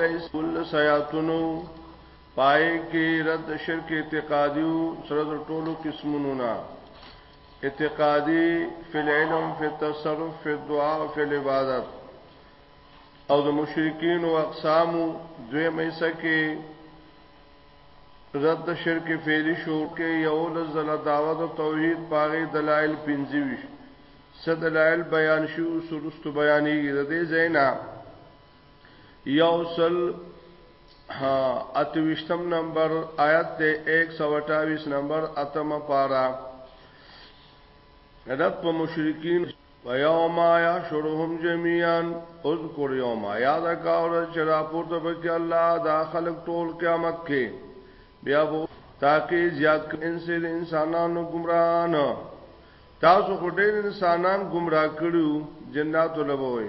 رئیس کل سیاتونو پای کې رد شرک اعتقادي سره د ټولو قسمونو نه اعتقادي فی العلم فی التصرف فی الدعاء فی العبادت او د مشرکین او اقسام دوی مېسه کې رد شرک فعلی شو کې یو لزل دعوت او توحید پاره دلایل پنځوي صد دلایل بیان شو سرست بیانې د دې زینا یوسل اتوشتم نمبر آیت دے ایک سو اٹاویس نمبر اتم پارا رد پا مشرکین و یوم آیا شرهم جمیعان اذکر یوم آیا دا کاور چرا پورتا بکی اللہ دا خلق ټول قیامت کے بیا بو تاکہ زیاد انسی دا انسانانو گمراہان تاسو خو ډیر انسانان گمراه کړو جناتو لبوي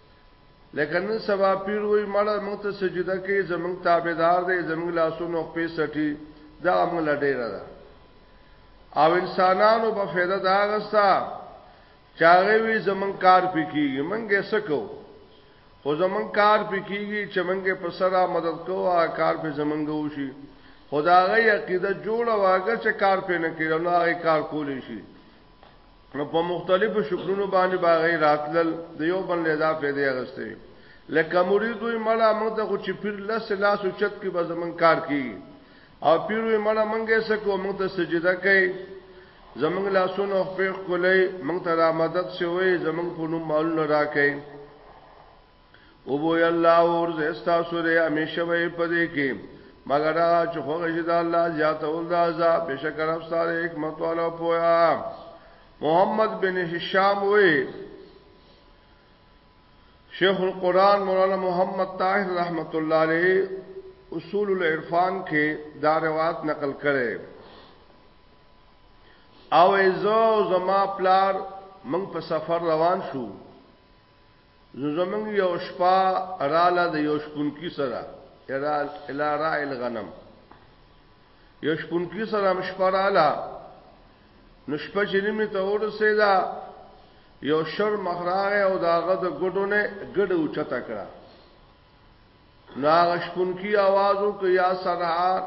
لکه نن سبا پیر وایي مړه موږ ته سجده کوي زموږ تابعدار دی زموږ لاسونو خپې سټي دا موږ لا ډیره ده او انسانانو په فایده دا غستا چاغه وی زمون کار پکېږي منګه سکو خو زمون کار پکېږي چې منګه په سره مدد کوه کار په زمونږ وشي خدای عقیده جوړه واګه چې کار په نه کړو نو هغه کار کولی شي نو په مختلفو شکلونو باندې باغې راتلل د یو بل نه دا پیدا غسته لکه مرید وی مړه موږ ته خو چې پیر لس لاس او چت کې به زمون کار کی او پیر وی مړه منګه سکو موږ ته سجده کوي زمون لاسونو خپل کولای موږ ته را مدد شوی زمون په نوم مالونه راکې او بو الله اور زستا سره همیشه وي پدې کې مگر چې خو غشد الله زیات اول دا عذاب بشکر افسار حکمت والا پویا محمد بن هشام وې شیخ القرآن مولانا محمد طاهر رحمت الله علیه اصول العرفان کې دا روایت نقل کړي او ایزو زما پلار من په سفر روان شو نو زمونږ یو شپه رااله د یو شپونکی سره الا راع الغنم یو شپونکی سره هم شپه رااله نو شپه چې نیمه ته ورسېده یو شر مخراغه او داغه د ګډونه ګډه اوچته کړه نو هغه شپونکي آواز وکړ یا سرحار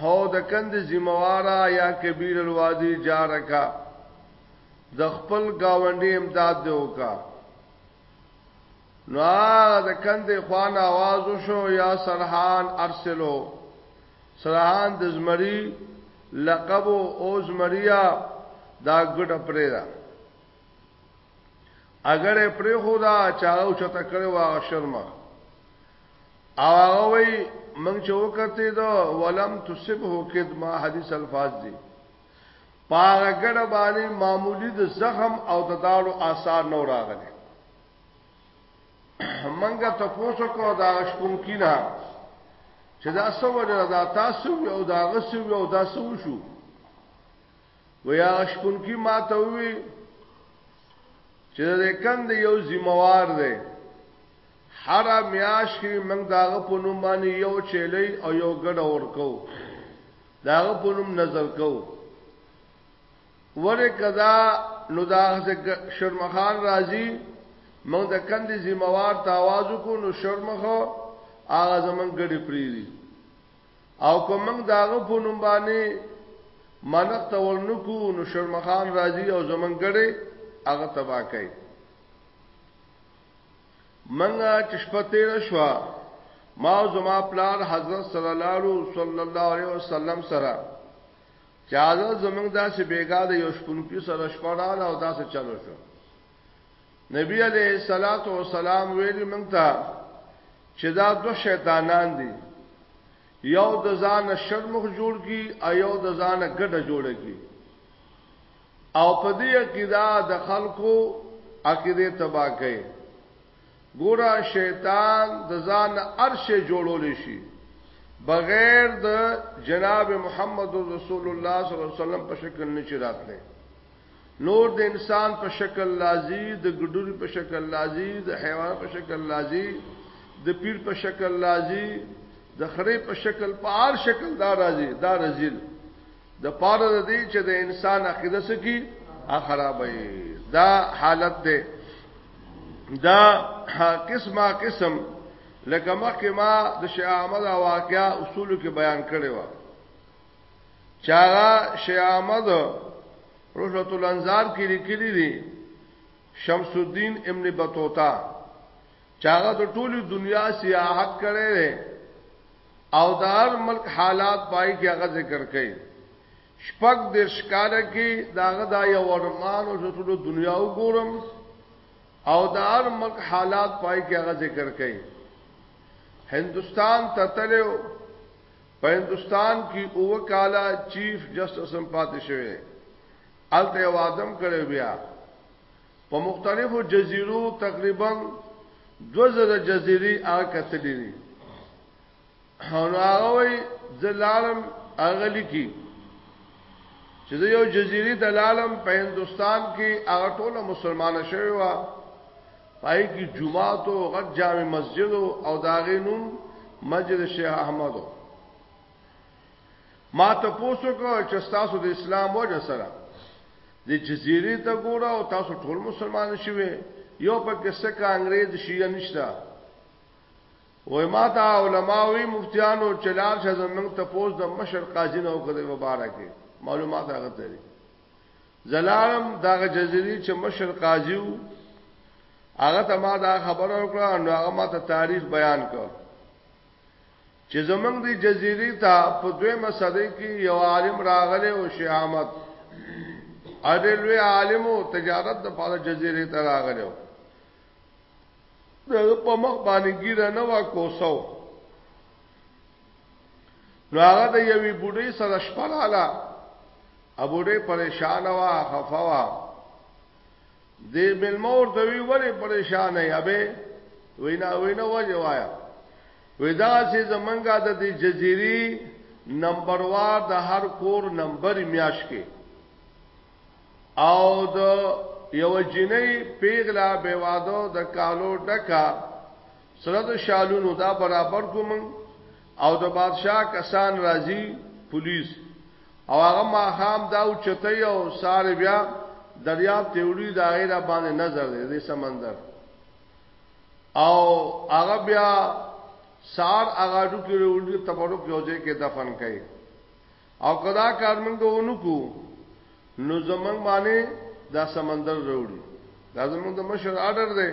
هو د کندې ذمہواره یا کبیر الوادي جارکا د خپل گاونډي امداد دی وکا نو هغه د کندې خوان آواز وشو یا سرحان ارسلو سرحان د زمری لقب او زمریا دا ګډه پرې ده اگر پر خدا چاو چته کړو هغه شرم او هغه وی من چې وکته دا ولم تصبه کدما حدیث الفاظ دي پاغه ګډه باندې معمولی د زخم او د داړو آثار نو راغلي منګه تاسو کو دا شکون کینا چې دا سوجه دا تاسو او دا غسو او دا سو شو ویا شپونکی ما ته وی چې د کند یو ذمہوار دی هر میاش کې موږ داغه په نوم باندې یو چیلې او یو ګډ ورکو داغه په نوم نظر کو وره کدا نو دا شرمخان راضی موږ د کند ذمہوار ته आवाज کو نو شرمخه هغه زمون ګډ پریری او کوم موږ داغه په نوم باندې منق ته ورنکو نو شرمخان راځي او زمون ګړې هغه تبا کوي منګه چشپته رشوا ما زما پلار حضرت صلی الله علیه صلی الله علیه وسلم سره چا زمونږ داسې بیګا د یو شپونکی سره شپړاله او داسې چلو شو نبی علیہ الصلات والسلام ویلی مونږ ته چې دا دو شیطانان دي یو د ځان شرمخ جوړ کی او یو د ځان ګډه جوړ کی او په دې عقیده د خلکو عقیده تباہ کړي ګورا شیطان د ځان ارشه جوړول شي بغیر د جناب محمد رسول الله صلی الله علیه وسلم په شکل نشي راتلی نور د انسان په شکل لازی د ګډوري په شکل لازی د حیوان په شکل لازی د پیر په شکل لازی د خره په شکل په هر شکل دا راځي دا رزل د پاره د دې چې د انسان عقیده سکی خرابې دا حالت ده دا قسمه قسم لکه مخکې ما د شیخ احمد واقعا اصول کې بیان کړی و چاغه شیخ احمد روشت الانظار کې لیکلي دي شمس الدین ابن بطوطه چاغه د ټولو دنیا سیاحت کړي او د هر ملک حالات پای کې هغه ذکر کړي شپږ د شکار کې داغه دا یو ورمان او ټولو دنیا وګورم او د هر ملک حالات پای کې هغه ذکر کړي هندستان ته تلو په هندوستان کی اووه کاله چیف جسټس هم پاتې شوی هلته یې واده هم کړی بیا په مختلفو جزیرو تقریبا دوه زره جزیرې هغه کتلې دي او نو هغه وایي زه لاړم هغه لیکي چې د یو جزيري د لالم په هندستان کې هغه ټوله مسلمانه شوی و پای کی جمعات او غټ جامع مسجد او داغه نوم مسجد شیخ احمد ما ته پوسو کو چې تاسو د اسلام وجه سره د جزیره ته ګوره او تاسو ټول مسلمان شوي یو په کیسه کا انګريز شیعه نشتا وای ما ته علما وی مفتیانو چلار شه زمنګ ته پوس د مشر قاضی نو کده مبارکه معلومات هغه ته زلالم دغه جزيري چې مشر قاضي وو هغه ته ما دا خبر ورکړه نو هغه ما ته تاریخ بیان کړ چې زمنګ دی جزيري ته په دویمه صدۍ کې یو عالم راغله او شیخ احمد اړل وی عالم او تجارت د پاره جزيري ته راغله د په مخ باندې ګیره نه وا کوسو نو هغه د یوې بوډۍ سره شپه رااله ابوډۍ پریشان وا خفا وا دې ملمور ته وی ولې پریشان یې ابه وینا وینا وجه وایا ودا سي زمنګا د دې جزيري نمبر وار د هر کور نمبر میاش کې او د یو جنې پیغلا به وادو د کالو ډکا سره د شالونو دا برابر کو من او د بادشاه کسان راځي پولیس او هغه ماخام دا او چته او ساره بیا دریاب تیوړي دا غیر باندې نظر دی سمندر او هغه بیا سار هغه ډو کې وروړي تبرک یوځه کې دفن کړي او کدا کار موږ ونکو نو زمنګ باندې دا سمندر وروړي دا زمنګ د مشر آرډر دی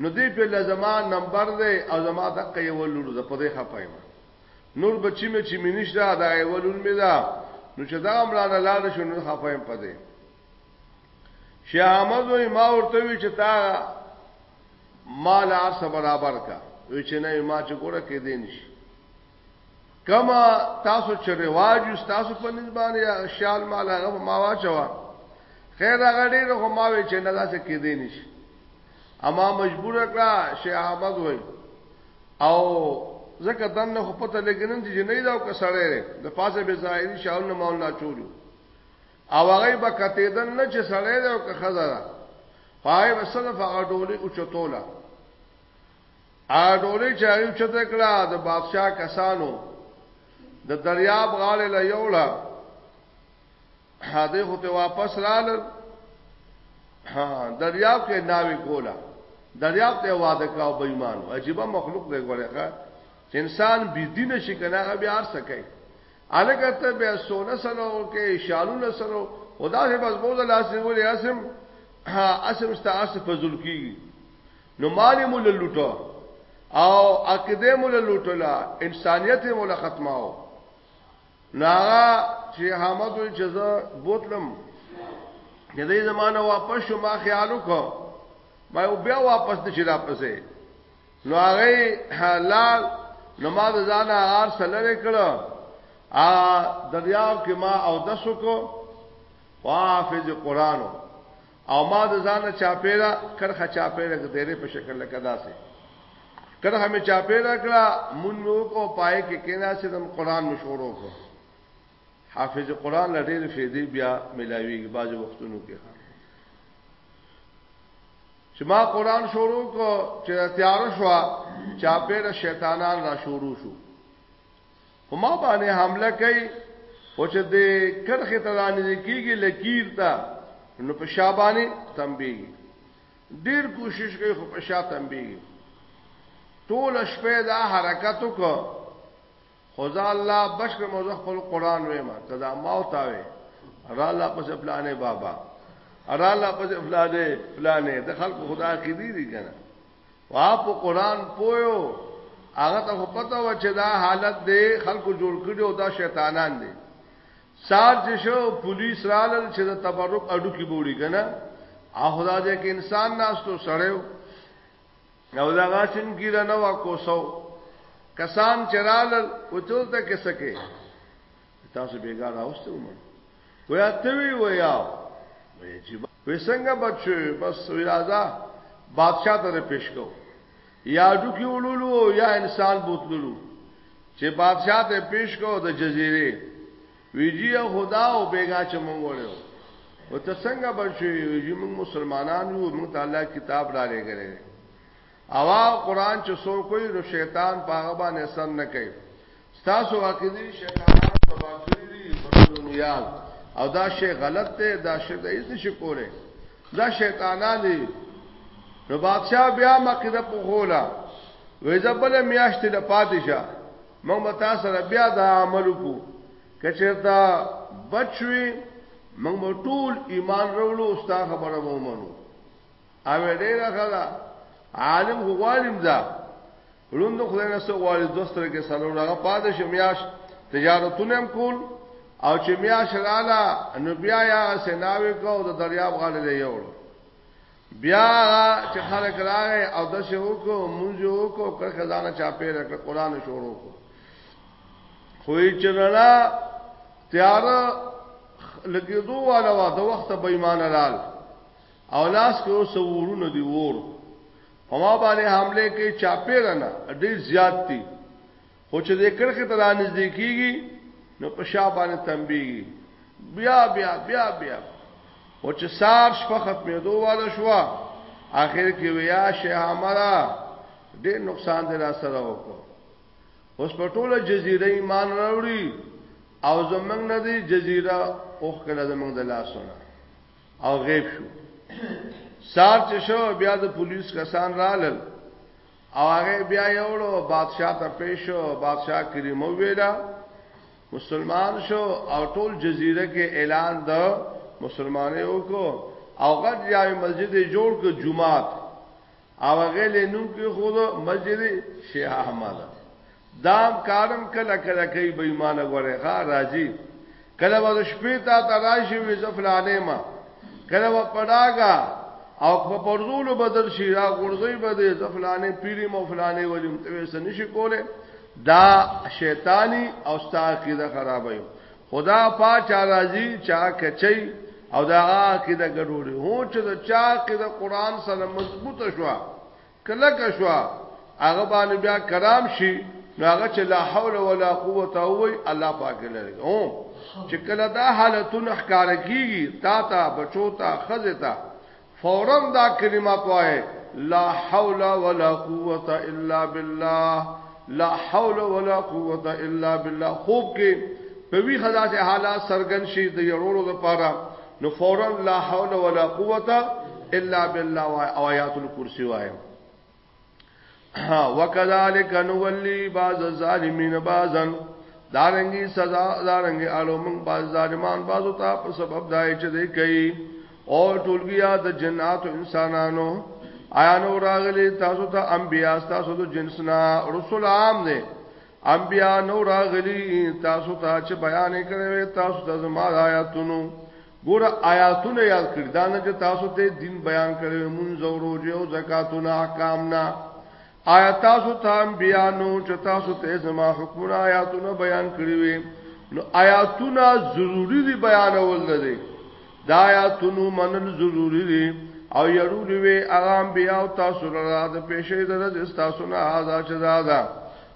نو دی په لزما نمبر دی او زما د قیولور ز په دې خپایم نور بچی مې چې مینش دا دا ایولور مې دا نو چې دا امران لاړ شو نو خپایم پدې شیخ احمد وی ما ورته وی چې تا مال ارس برابر کا وی چې نه ما چې ګوره کې دین شي کما تاسو چې رواج تاسو په نسبانه یا شال مال هغه ما واچوا خیر هغه ډیر خو ما وی چې نه داسې کې دی نشي اما مجبور کړه شیخ احمد وای او زکه دنه خو پته لګنن چې نه دا کسړې د پاسه به ظاهري شاول مولا چولیو او هغه به کتیدن نه چې سړې دا او که خزره پای وسله فقډولې او چتوله هغه ډولۍ چې هغوی اوچته کړه د بادشاه کسانو د دریاب غاړې له یوړه هدی خو ته واپس رالل دریاب کې ناوې کوله دریاب ته واده کاو بې ایمان عجیبه مخلوق دی ګوره چې انسان بی دین شي کنه هغه بیا ارسه کوي الګ ته بیا سونه سره او کې شالونه سره خدا سے بس بوزه لاسه ولې اسم اسم استعاص فزل کیږي نو مال مو له لوټو او عقیده مو له لوټلا انسانیت مو له ختماو ناغا چې حامد وی چې زه بوتلم د دې زمانه واپس شو ما خیال وکړ ما یو بیا واپس نشي را پسې نو هغه حلال نماز ځان هغه سره کړو ا دریاب کې ما او د سکو حافظ قران او ما د ځانه چاپیرا کرخه چاپیرا د دایره په شکل لکه داسې کرخه می چاپیرا کړه مون مو کو پای کې کینا چې د قران مشورو کو حافظ قران لټیر فیدی بیا ملاوی باز وختونو کې چې ما قران شروع کو چې تیار شو چاپیرا شیطانان را شروع شو په ما باندې حمله کوي او چې د کرخه ته دانې کیږي لکیر تا نو په شابانه تنبیه ډیر کوشش کوي خو په شا تنبیه ټول شپه دا حرکت وکړه خدا الله بشک موزه خپل قران وېما تدا ما او تاوي را الله پس پلانې بابا را الله پس پلانې پلانې د خلق خدا کې دي دي کنه وا په قران پویو هغه ته پته و چې دا حالت دی خلکو جوړ کړي او دا شیطانان دي سار چې شو پولیس رالل چې د تبرک اډو کې بوړي کنه اخو دا چې انسان ناستو سړیو او دا غاسن ګیره نه وا کوسو کسان چرالل او چولته کې سکے تاسو بیګا راوستو مړ ویا ته وی ویا وی چې وسنګ بچو بس راځه بادشاہ ته پیش کو یا ډوکی ولولو یا انسان بوتللو چې بادشاہ ته پیش کو د جزیره ویجی خدا او بیګا چې مونږ وړو او ته څنګه بچو ویجی مونږ مسلمانان یو مونږ تعالی کتاب را لګره اوا قران چې سو کوئی نو شیطان پاغه باندې سر نه کوي تاسو عقیدی شیطانان تبا کړی دي دنیا او دا شی غلط دی دا شی د هیڅ شي کوله دا شیطانان دي نو بادشاہ بیا مقیده په غولا وې ځبل میاشتې د پادشا موږ متا سره بیا دا عمل وکړو کچرتا بچوي موږ ټول ایمان وروړو او ستا خبره ومنو او ډیر غلا عالم غوالم دا روند خدای نه سو غوالي دوستره کې سره هغه پاده شمیاش تجارتونه هم کول او چې میاش رااله نو بیا یا سناوي کو د دریاب غاړه دی یو بیا چې خلک راغی او د شهو کو مونږ یو کو کړ خزانه چا پیره کړ قران شروع کو خوې چرلا تیار لګیدو والا وا د وخت بېمانه لال او لاس کې اوس ورونه دی ور په ما باندې حمله کې چاپیرنه ډیر زیات دي خو چې د کرخه ته نږدې کیږي نو په شا باندې تنبیږي بیا بیا بیا بیا او چې سار شپه ختمې دوه واده شو اخر کې ویا شه امرا ډیر نقصان دی را سره وکړو اوس په ټوله جزیره ایمان راوړي او زمنګ نه دی جزیره اوخ کله زمنګ د لاسونه او غیب شو سار چې شو بیا د پولیس کسان رالل او هغه بیا یوړو بادشاہ ته پیش شو بادشاہ کریم ویلا مسلمان شو او ټول جزیره کې اعلان د مسلمانانو کو او غټ یاوی مسجد جوړ ک جمعات او هغه له نوم کې خود مسجد شیخ احمد دا کارم کله کله کوي بې ایمانه غره ها راځي کله و شپې تا تراشي وې زفلانه ما کله و پډاګا او په پرزولو بدل شي را غورځي بده زفلانه پیری مو فلانه ولیم ته سنشي کوله دا شیطانی او ستا عقیده خرابوي خدا پاچا راځي چا کچي او دا کې د ګډوډي هو چې د چا کې د قران سره مضبوطه شو کله که شو هغه باندې بیا کرام شي نو هغه چې لا حول ولا قوت او وي الله پاک لري او چې کله دا حالتونه ښکار کیږي تا ته بچو ته خزه ته فورا دا کلمات وای لا حول ولا قوت الا بالله لا حول ولا قوت الا بالله خوب کې په وی خدا سے حالات سرګن شي د یړولو لپاره نو فورا لا حول ولا قوت الا بالله او آیات الکرسی وای وکذالک نولی بعض الظالمین بعضا دارنګي سزا دارنګي اړو موږ باز ظالمان بازو ته په سبب دای چې دی کوي او ټولګیا د جنات انسانانو آیا نو راغلی تاسو ته انبیا تاسو د جنسنا رسول عام دي انبیا نو راغلی تاسو ته چې بیان کړي تاسو ته زما آیاتونو ګوره آیاتونه یاد کړی دا نه چې تاسو ته دین بیان کړي مونږ او روزه او زکاتونه احکام نه آیا تاسو ته بیا نو چې تاسو ته زما حکمونه آیاتونه بیان کړی وي نو آیاتونه ضروری دی بیان اول نه دی دا آیاتونو منل ضروری دی او یرول وی اغام بیا او تاسو را د پیشې درز تاسو نه آزاد شدا دا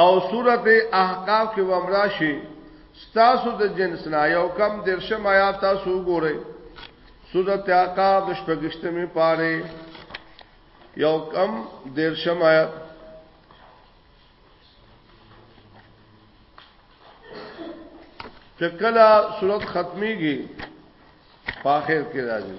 او سورت احقاف کې ومراشي ستاسو د جنس نه یو کم درشم آیات تاسو وګورئ سورت احقاف د شپږشتمې پاره یو کم درشم آیات چکلا سورت ختميږي په اخر کې راځي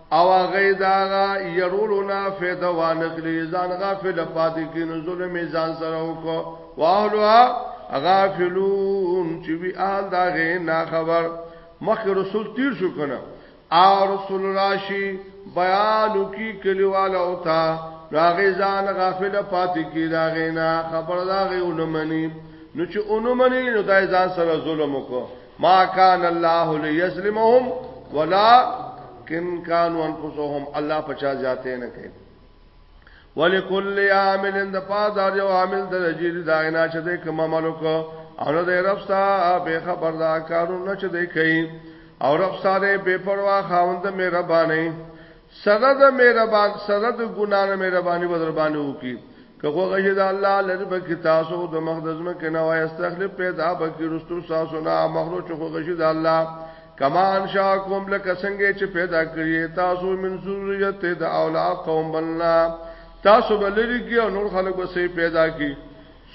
او هغه دا يرولو نه فایده وانخلی ځان غافل پاتې کینو ظلم ځان سره وکړو واهلوا غافلون چې وی آل دا غې نه خبر مخ رسول تیر شو کنه او رسول راشي بیان کی کلیواله او تا راغې ځان غافل پاتې کی دا غې نه خبر دا غې ونمنې نو چې اونمنې نو دای ځان سره ظلم وکړو ما کان الله ليظلمهم ولا کن کانو انفسهم الله پچا ذاته نه کوي ولکل عامل د پاز او یو عامل د رجیل دا نه چې د کوم عملو کو او د رب سره به خبر دا کارونه چې دی کوي او رب سره به پروا خاوند مهرباني سره د مهربان سره د ګنا نه مهرباني به در باندې وکي که خو غږی د الله لری به کی تاسو د مقدس مکه نه وای استخلف پیدا به کی رستو تاسو نه مخلو چې خو غږی د الله کما انشاکم لک څنګه چې پیدا کړی تاسو من ذریت د اولا قوم بلنا تاسو بلری کی او نور خلق به سي پیدا کی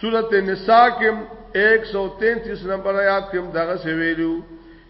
سورته نساء کې 133 نمبر آیات کې دغه سویلو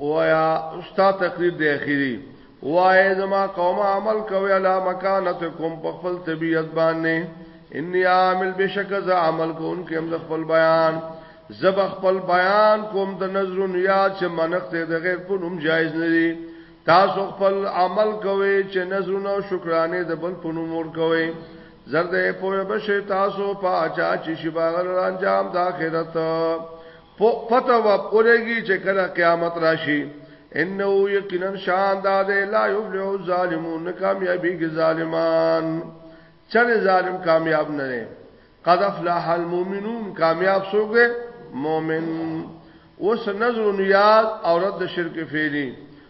وایا استاد تقریر دی اخیری وای زما قوم عمل کوي علا مکانتکم په خپل طبيعت باندې انی عامل بشک ز عمل کوونکې هم د خپل بیان زب خپل بیان کوم د نظر نیا چې منخت د غیر په نوم جایز نه دي تاسو خپل عمل کوي چې نظر نو شکرانه د بل په نوم ور کوي زرد په بشه تاسو په اچا چې شباغل انجام د اخرت پته و پرېږي چې کله قیامت راشي انه یقینا شان داده لا یفلح الظالمون کامیابی کې ظالمان چره ظالم کامیاب نه نه قد افلح المؤمنون کامیاب شوګه مؤمن اوس نظر نیاز او رد شرک فعلی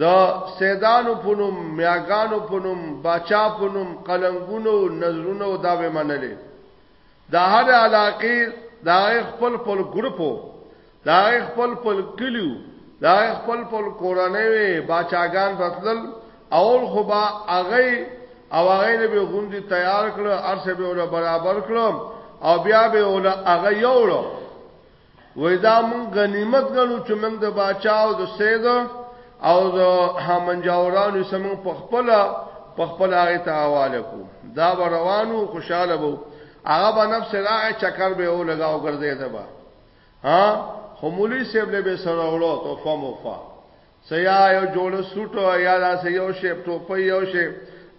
د سیدانو په نوم، میاګانو په نوم، باچا په نوم قلنګونه او نظرونه او دا به منلې. د هر علاقې دا خپل خپل ګروپو، دا خپل خپل کلیو، دا خپل خپل کورنۍ وي، باچاګان بتلل اول خو با هغه او هغه نه به غوندي تیار کړ ارسه به ول برابر کړ او بیا به ول هغه یوړو وای دا مونږ غنیمت غنو چې مونږ د باچا او د سید او د همنجاورانو سمون په خپل په خپل هغه ته حواله کو دا به روانو خوشاله وو هغه به نفس راغی چکر به و لگاو ګرځیدا با ها خمولی سیب له به سره وړو توفه موفا سیا یو جوړ سوټو یا دا سیو شیپ ټوپي یو شی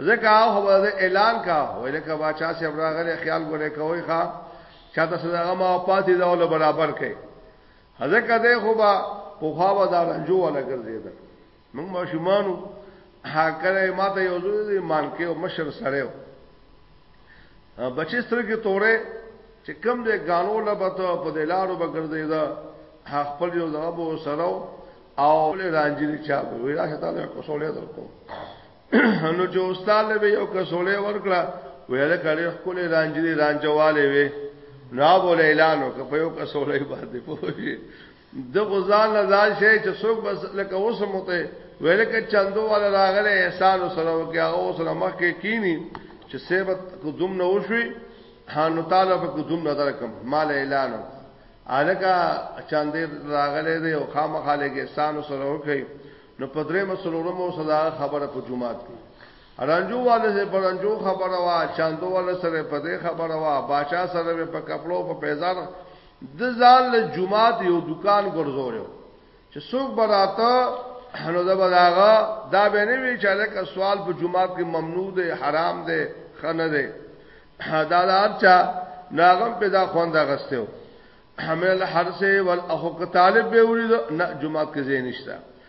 زکه هو به اعلان کا ویل کا بچا سی راغله خیال ګوره کوي ښا چاته سزا ما پاتې دا ول برابر کړي ځکه ده خو با په خوا به دا رنجو ولا ګرځیدل موږ ماشومانو هکره ماته یو ځوی مانکه او مشر سره بچی سترګې تورې چې کم دې غالو لبته په دلارو بغردې دا خپل یو ځای بو سره او له رانجری چا وی راشه تعالی کو سولې درکو نو چې استاد له یو کو سولې ورکړه ویل کړي خپل رانجری رانجواله وی نو بوله اعلان وکړ په یو کو سولې باندې پوه د غزال نه ځان شي چې څوک بس لکه اوس مته ویل کې چندو والا راغله احسان سره وکي هغه اوس نه مخ کې کینی چې سیبت کو دوم نه وشوي هانو تعالی په کو دوم نه درکم مال اعلان الکا چاندې راغله دی او خامخاله کې احسان سره وکي نو پدرې مسلورم او صدا خبره په جمعات کې رنجو والے سے پر رنجو خبر وا چاندو والے سره پدې خبر وا بادشاہ سره په کپلو په پیزار ده ځان له جومات یو دوکان ګرځولی و چې څوک به راته نو زه به د هغه دا به نه وي چې هلکه سوال په جومات کې ممنوع دی حرام دی ښه نه دی دا د هر چا نو هغه هم پرې دا خوند اخیستی و حمل الحرس والأخو که طالب به ولید نه جومات کې ځای نشته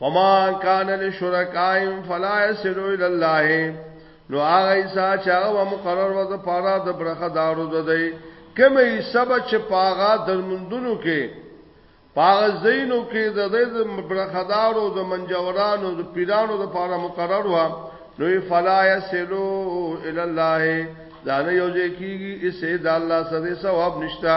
فما کان لشرکائم فلا یسلو الی الله نو هغه ایسا چې هغه مقرر و د پاره د برخه دارو ده دی کومه سب چې پاغا درمندونو کې پاغا زینو کې د دې برخه دارو د منجورانو د پیرانو د پاره مقرر و نو فلا یسلو الی الله دا نه یو ځکیږي اسه د الله سره ثواب نشتا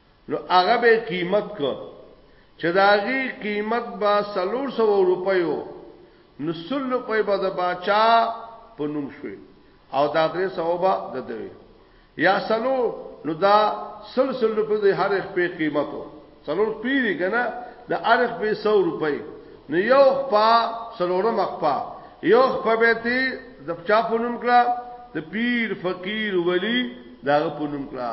نو هغه به یې قیمت کړ، چې د هغې قیمت به څلور سوه روپۍ و، نو سل روپۍ به د باچا په نوم شوې او دا درې سوه به د ده وې، یا څلور، نو دا سل سل روپۍ به د هرې خپې قیمت و، څلور خپې دي که نه، د هرې خپې سو روپۍ، نو یو خپه، څلورمه خپه، یو خپه به یې د چا په نوم کړه، د پیر، فقیر، ولي، داغه په نوم کړه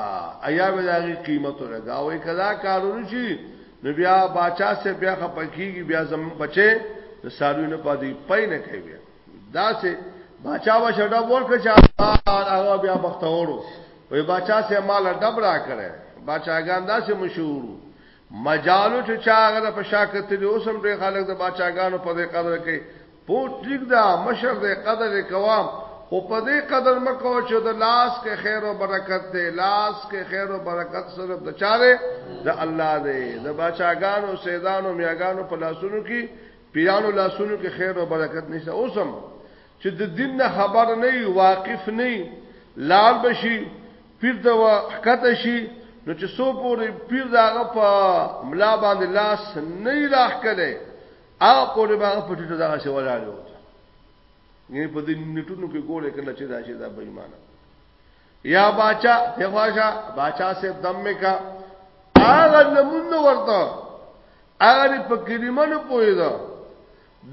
ایا به داغه قیمت ورګا وای کدا کارونه شي نو بیا باچا سے بیا خپکیږي بیا زم بچي د سالو نه پاتې پي نه کوي بیا دا سه باچا و شډا ورکړ چې هغه بیا بختورو وای باچا سے مال ډب را کړي باچاګان دا سه مشهورو مجالو چې چا هغه د پشاکت دی اوس هم ډېر خلک د بچاګانو په دې قدر کوي په ټیک دا مشر دې قدر کوام او په دې قدر مکو چې د لاس کې خیر او برکت دی لاس کې خیر او برکت صرف د چاره د الله دی د بچاګانو سیدانو میاګانو په لاسونو کې پیرانو لاسونو کې خیر او برکت نشته اوسم چې د دین نه خبر نه واقف نه لال بشي پیر ته وا ښکته شي نو چې سو پورې پیر داغه په ملا باندې لاس نه راخ کړي هغه پورې باغ په ټیټه دغه څه ولاړ یو نه په دې نیټونو کې ګوره کله چې دا شي دا به ایمان یا باچا دیواشا باچا سے دم میں کا هغه نمونه ورته هغه په کلمه نه پوي دا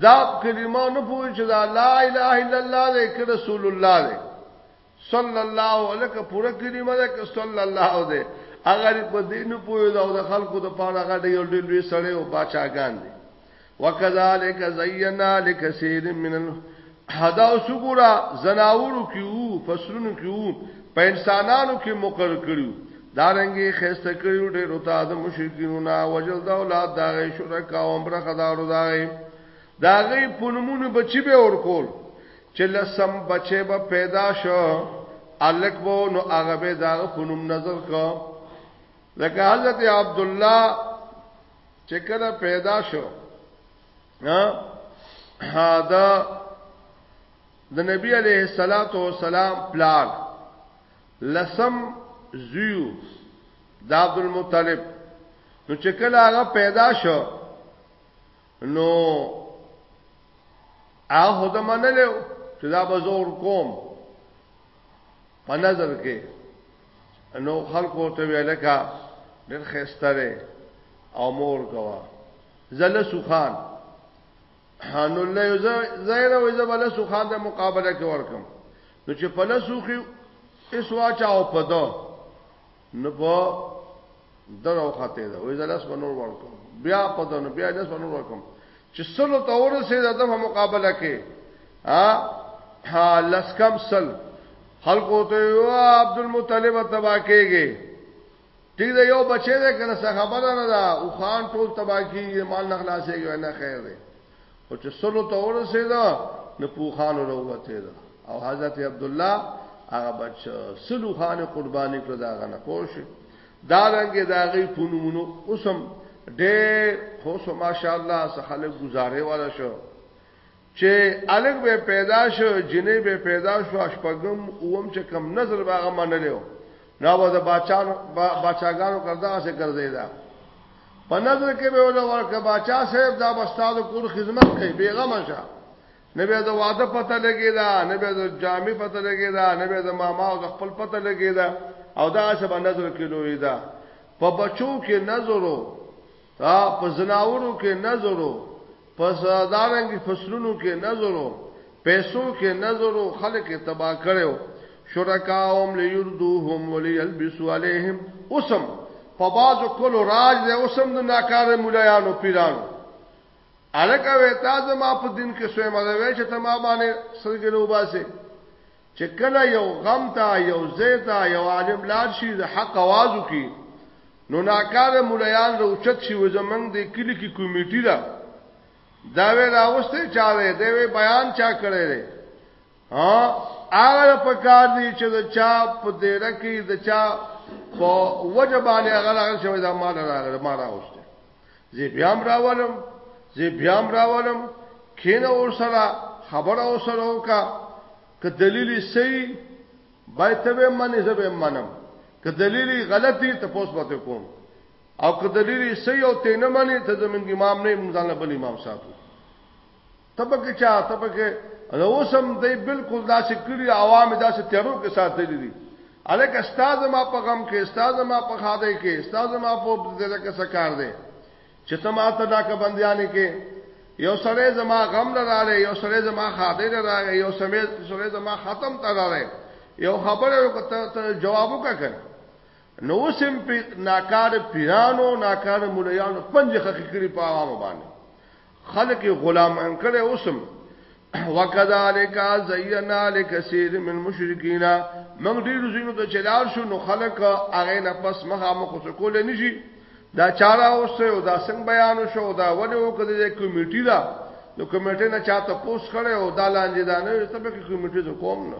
دا کلمه نه پوي چې دا لا اله الا الله دې رسول الله دې صلی الله علیه پورا کلمه ده که صلی الله ده اگر په دین پوی دا د خلکو د پاره غړ یو ډېر لوی سړی او بچاګان دي وکذالک زینا لکثیر من هدا سګورا زناورو کیو فسرونو کیو په انسانانو کې مقر کړیو دارنګي خسته کړیو ډېر او تا د مشرکینو نا وجل دا اولاد دا غي شرکا او امر خدارو دا غي دا غي پونمونو بچي به ور کول چې لسم بچې به پیدا شو الک وو نو هغه به دا خونم نظر کو لکه حضرت عبد الله چې کله پیدا شو ها دا د نبی علیه الصلاۃ والسلام پلان لسم زیو د عبد المطلب نو چې کله هغه پیدا شو نو هغه د منلو چې دا به زور کوم په نظر کې نو خلکو ته ویل کا ډېر خستره او مور کوا زله سوخان نو له زیره وې زبله سوخان د مقابله کې ورکم نو چې په لسوخي اسوا چاو پدو نه په دغه خاطه ده وې زلاس بنور ورکم بیا په دنو بیا لاس بنور ورکم چې سلو تور سه د دغه مقابله کې ها ها لس کم سل خلکو ته یو عبد المطلب تبا کېږي ټیک ده یو بچی ده کنه څه خبره نه ده او خان ټول تبا کېږي مال نه خلاصېږي نه خیر ده او چې سلو ته ورسېده نو پوخانو له وته ده او حضرت عبد الله هغه بچ سلو خان قرباني کړ دا غنه پوش دا رنګ دا غي پونمونو اوسم ډېر خو سو ماشاءالله سخاله گزاره والا شو چې الګ به پیدا شو جنې به پیدا شو شپغم اوم چې کم نظر باغه منلو نو د باچانو باچاګانو کردا سه ګرځیدا په نظر کې به ولا ورکه باچا صاحب دا بستاد کور خدمت کوي بیغم شه نه به دا واده پته لګی دا نه به دا جامع پته لګی دا نه به دا ماما او خپل پته لګی دا او دا څه په نظر کې لوی دا په بچو کې نظرو تا په زناورو کې نظرو پس دارنګي فصلونو کې نظرو پیسو کې نظرو خلک تبا کړو شرکاهم ليردوهم وليلبسوا عليهم اوسم په بازو کولو راج دی اوسم د ناکار مولایانو پیرانو الکه وې تازه ما په دین کې سوې مده وې چې تمام باندې سرګلو باسي چې کله یو غم ته یو زیتا یو عالم لار شي د حق आवाज وکي نو ناکار مولایان له اوچت شي وزمنګ د کلی کی کمیټه ده دا وی راوسته چا دی دا وی بیان چا کړی دی ها هغه په کار دی چې د چا په دې رکی د چا په وجبانه هغه هغه شوی دا مال راغله ما راوسته زه بیا هم راولم زه بیا هم راولم کینه ور سره خبره ور سره وکا که دلیل صحیح بای ته به منې زه به منم که دلیل غلط دی ته پوس وته کوم او که دلیل صحیح او ته نه منې ته زمونږ امام نه مونږ ځان بل امام ساتو تبکه چا تبکه روسم دی بالکل دا چې کړی عوام دا چې تیرو کې ساتل دي الک استاد ما په غم کې استاد ما په خاده کې استاد ما په دې کې سکار دی چې سماته دا ک بندیانې کې یو سره زما غم لراله یو سره زما خاده لراله یو سمې سره زما ختم تراله یو خبره وکړه جوابو کا کړ نو سم په ناکار پیرانو ناکار مولایانو پنځه خخې کړی په عوام باندې خلق غلامان کړي اوسم وکذالک زینا لکثیر من مشرکین موږ ډیر زینو ته چلار شو نو خلق هغه نه پس مخه مخ څه کول نه شي دا چاره اوسه او دا څنګه بیان شو دا ونه وکړي د کمیټې دا نو کمیټې نه چاته پوس کړي او دا لاندې دا نه ته به کمیټې ته کوم نه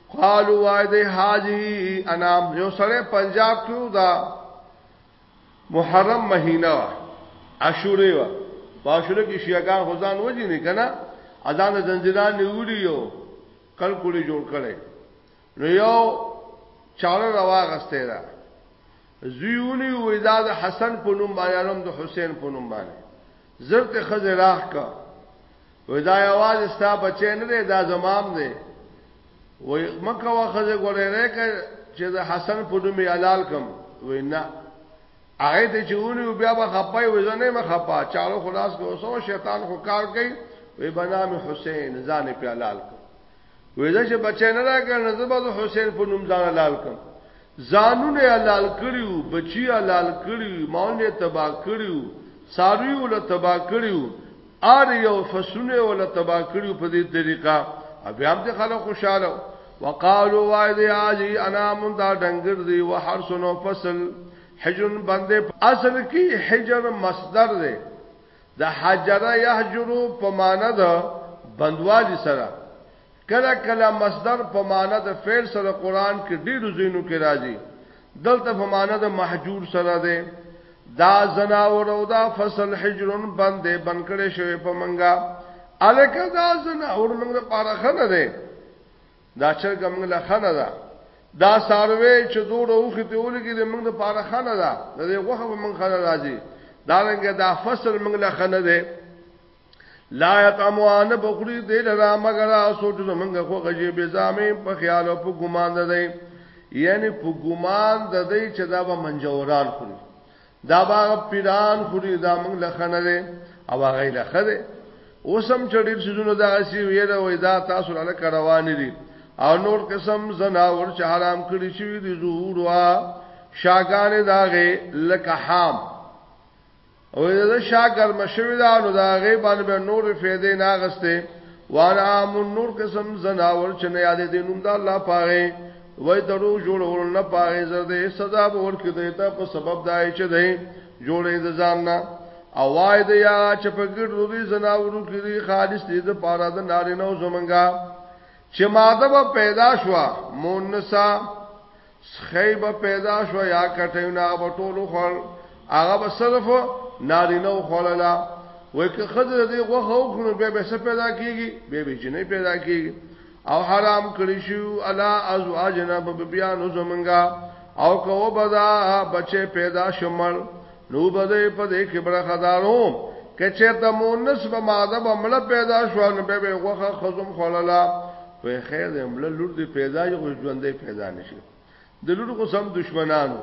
قالو وای دی حاجی انام یو سره پنجاب کیو دا محرم مهینه وا عاشوره وا عاشوره کې شیعاګان خدان وځي نه کنه اذان زنجیران نیولی یو کل کولی جوړ کړي نو یو چاړه روا غسته را زیونی وې دا د حسن په نوم باندې د حسین په نوم باندې زرت خزراح کا وې دا आवाज ستا بچې نه دی دا زمام دی وې مکه واخذ ګورې نه ک چې د حسن په نوم حلال کم وې نه هغه ته چونی بیا به خپای وزنه مې خپا چالو خلاص کو سو شیطان خو کار کوي وې بنام حسین ځان په حلال کو وېدا چې بچی نه راکړ نه زبا د حسین په نوم ځان لال کم ځانونه لال کړیو بچی لال کړیو ماونه تبا کړیو ساروی ول تبا کړیو ار یو فسونه ول تبا کړیو په دې طریقه بیا هم د خلک خوشاله وقالو وای دی عاجی انا من دا ډنګر دی وحر سنو فصل حجن بندې اصل کې حجر مصدر دی د حجر یحجرو په معنی د بندوالي سره کله کله مصدر په معنی د فعل سره قران کې ډیرو زینو کې راځي دلته په معنی د محجور سره ده دا زناور او دا فصل حجرن بندې بنکړې شوی په منګه الکه دا زناور موږ لپاره خنه ده دا چرګه موږ له خنه ده دا ساروي چې دوړه اوخه ته ولګي د موږ لپاره خنه ده د دې غوخه به موږ خنه راځي دا رنګ دا فصل موږ له خنه ده لا یتموان بخری دې لرا مگر سوچ موږ خو غجې به زامې په خیال او په ګمان ده یعنی په ګمان د دې چې دا به منجوران کړی دا باغ پیران خو دې دا موږ لخنه ده او هغه لخه ده اوسم چډیر سيزونه دا اسی ویره وې دا تاسو لاله کروان دي او نور قسم زناور چې حرام کړی شوی دي زور وا شاګان داغه لکه حام او دا شاګر مشوی دا نو داغه باندې به نور فیدې ناغسته وانا من نور قسم زناور چې نه یادې دې نوم دا الله پاره وای درو جوړول نه پاره زر دې سزا به ورکړي دی ته په سبب دای چې دی جوړې د ځان نه او وای د یا چې په ګډ روزي زناورو کې دی خالص دې د پاره د نارینه او زمنګا چې ماده به پیدا شو مونسا خیب پیدا شو یا کټیونه به ټول خور هغه به صرف نارینه او خورلا وای که خزر دې غوخه او خور به به څه پیدا کیږي به به جنې پیدا کیږي او حرام کړی شو الا ازواجنا په بیانو زمنګا او کو بدا بچي پیدا شمل نو بده په دې کې برخه دارو کچه ته مونس به ماده بمل پیدا شو نو به به غوخه خزم خللا په خیر دې مل لور دې پیدا یو ژوندې پیدا نشي د لور قسم دشمنانو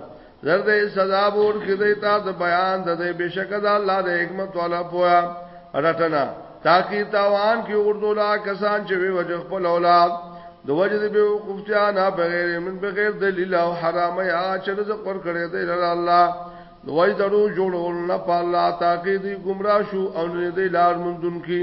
زر دې سزا ور کې دې تا د بیان د دې بشک د الله د حکمت والا پویا رټنا تاکي تاوان کې وردولا کسان چې وی وجه خپل اولاد د وجه دې به وقفتیا نه بغیر من بغیر دلیل او حرام یا چې رزق ور کړې دې الله دوی درو جوړول نه پالا تاکي دې گمراه شو او نه دې لار مندون کې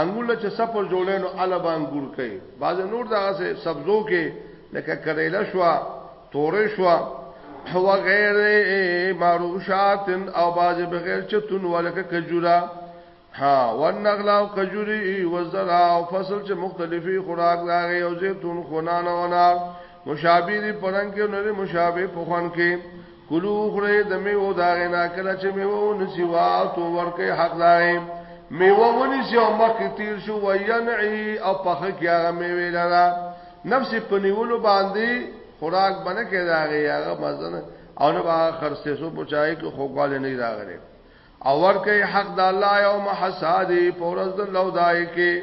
انګور له چې سپر جوړې نو اله به انګور کوي بعض نور دغه سه سبزو کې لکه کریله شو تورې شو او غیر معروشات او بعض بغیر چتون ولکه کجورا ها ونغلا او کجوري او زرع او فصل چې مختلفي خوراک راغي او زيتون خنان او نار مشابه دي پرنګ کې نوري مشابه په خوان کې کلو خره د میو دا غنا کله چې میو نسی وا تو ورکه حق دای میو ونی سی او مخ تیر شو وینعی او پخ کیا میوه لرا نفس پنیولو باندې خوراک بنه کې راغی هغه مزن او نه با خرڅه سو پچای کې خوګواله نه راغلی او ورکه حق د الله یوم حسادی پورز د لو دای کې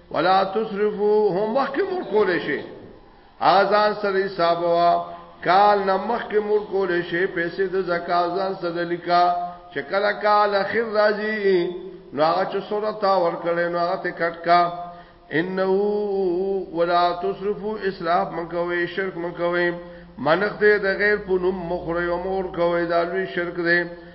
ولا تصرفو هم مخکې مور کولې شي اذان سره حساب وا کال نه مخکې مور کولې شي پیسې د زکات ځان سره لیکا چې کله کال اخر راځي نو هغه چې سره تا ور کړې نو هغه ته کټکا انه ولا تصرفو اسراف مکوي شرک مکوي منخ دې د غیر پونم مخره او مور کوي دا لوی شرک دی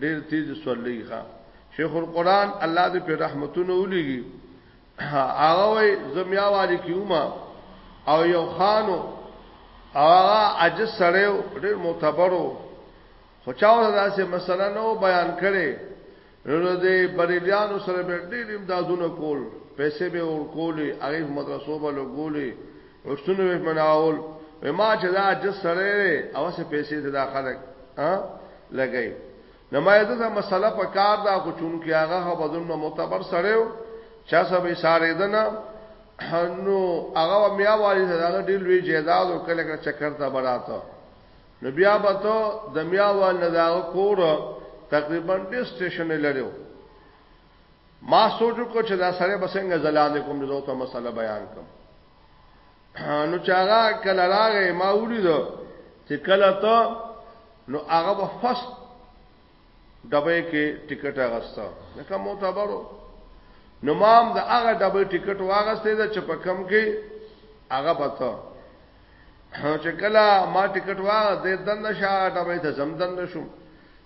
ډیر تیز سولې ښا شیخ القران الله دې په رحمتونو ولېږي هغه وای زمیا والی کیوما او یو خانو هغه اج سړیو ډیر معتبرو خو چاو داسې مسله نو بیان کړي نو دې بریلیانو سره به ډیر امدادونه کول پیسې به ور کولې هغه مدرسو به لګولې پښتون وې مناول وې ما چې دا جس سره او سه پیسې ته دا خلک ها لګي نو ما دا مسله په کار دا خو چون کې هغه هو بدون نو معتبر سره چا سبې ساره دنا نو هغه میا والی دا ډېر لوی جیداد او کله کله چکر ته براته نو بیا به ته د میا وال نه دا کور تقریبا ډېر سټیشن لريو ما سوچ وکړ چې دا سره بسنګ زلاند کوم زه ته مسله بیان کوم نو چې هغه کله راغې ما ولید چې کله ته نو هغه په فست دبې کې ټیکټ اغستا لکه معتبرو نو مام د هغه دبې ټیکټ واغستې ده چې په کم کې هغه پته چې کله ما ټیکټ واغ دې دند شاه دبې ته زم دند شوم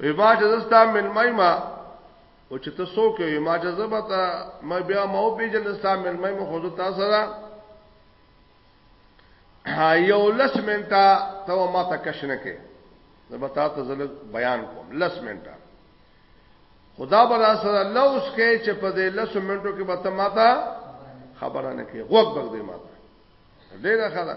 وی ما چې زستا ملمای ما او چې ته څوک یې ما چې زبتا ما بیا ما او پیجن زستا ملمای ما خود تا سره یو لس منټه ته ما ته کښ نه کې زبتا ته زل بیان کوم لس منټه خدا بلا سره لوس کې چې په دې لس منټو کې به ته ما ته خبره نه کې غوږ بغ دې ما ته ډیره خبره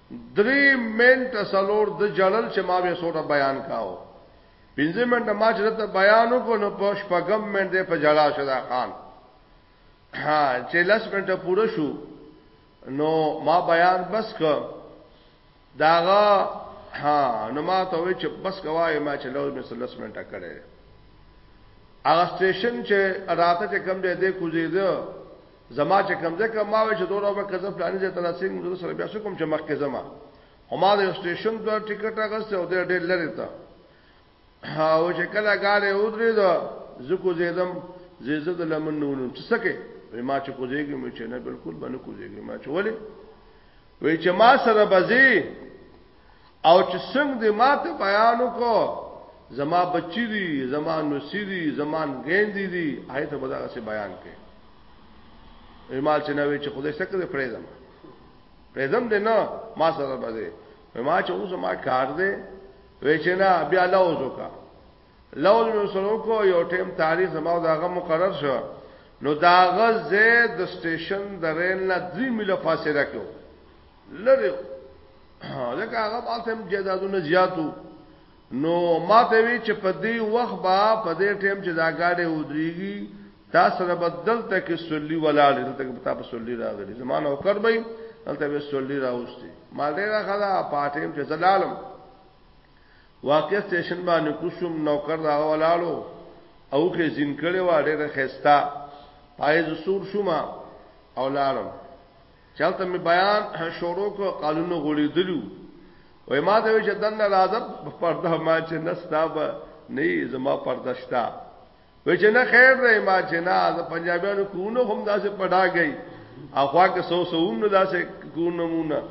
درې منټه څلور د جړل چې ما به سوره بیان کاو پنځه منټه ما چې ته بیان وکړو نو په شپږم منټه په جړا شدا خان ها چې لس منټه پوره شو نو ما بیان بس ک داغه ها نو ما ته وی چې بس کوای ما چې لوز مې لس منټه کړې هغه سټیشن چې راته چې کم دی د کوزیده زما چې کم ځای کم ما وې چې دوه ورځې کزه پلان دې تر سین مدر سره بیا کوم چې مخکې زما هما د سټیشن پر ټیکټ اغسته او دې ډېر لري تا او چې کله غاړې ودرې دا زکو زیدم زیزه د لمن نونو څه سکے ما چې کوزېږي مې چې نه بالکل باندې کوزېږي ما چې ولې وې چې ما سره بزي او چې څنګه دې ماته بیان وکړو زما بچی دي زما نوسی دي زما ګیندې دي آی ته بداغه سي بیان کړي ایمال چې نوې چې خدای څخه دې پریزم پریزم دې نه ما سره بده ما چې اوس ما کار دې وې چې نه بیا لوز وکا لوز مې سره کو یو ټیم تاریخ زما داغه مقرر شو نو داغه زید د سټیشن د رین نه 3 میله فاصله کې لره ځکه هغه بالته هم جیدادونه زیاتو نو ما ته وی چې په دې وخت با په دې ټیم چې دا گاډي ودرېږي تا سره بدل ته کې سولي ولاړ دلته کې پتا په سولي راغلي زمانه وکړ به دلته به سولي راوستي ما دې راخلا پاتېم چې زلالم واقع سټیشن باندې کوشم نوکر دا ولاړو او کې زین کړي واړې راخستا پایز سور شوما او لاړم چاته می بیان شروع کو قانون غوړیدلو وای ما ته چې دن راځم په پرده ما چې نستا به نه زما پرده شتا وای چې نه خیر دی ما چې نه د پنجابیانو کوونه هم داسې پډاګی اخوا کې سو سو هم داسې کوونه مونږه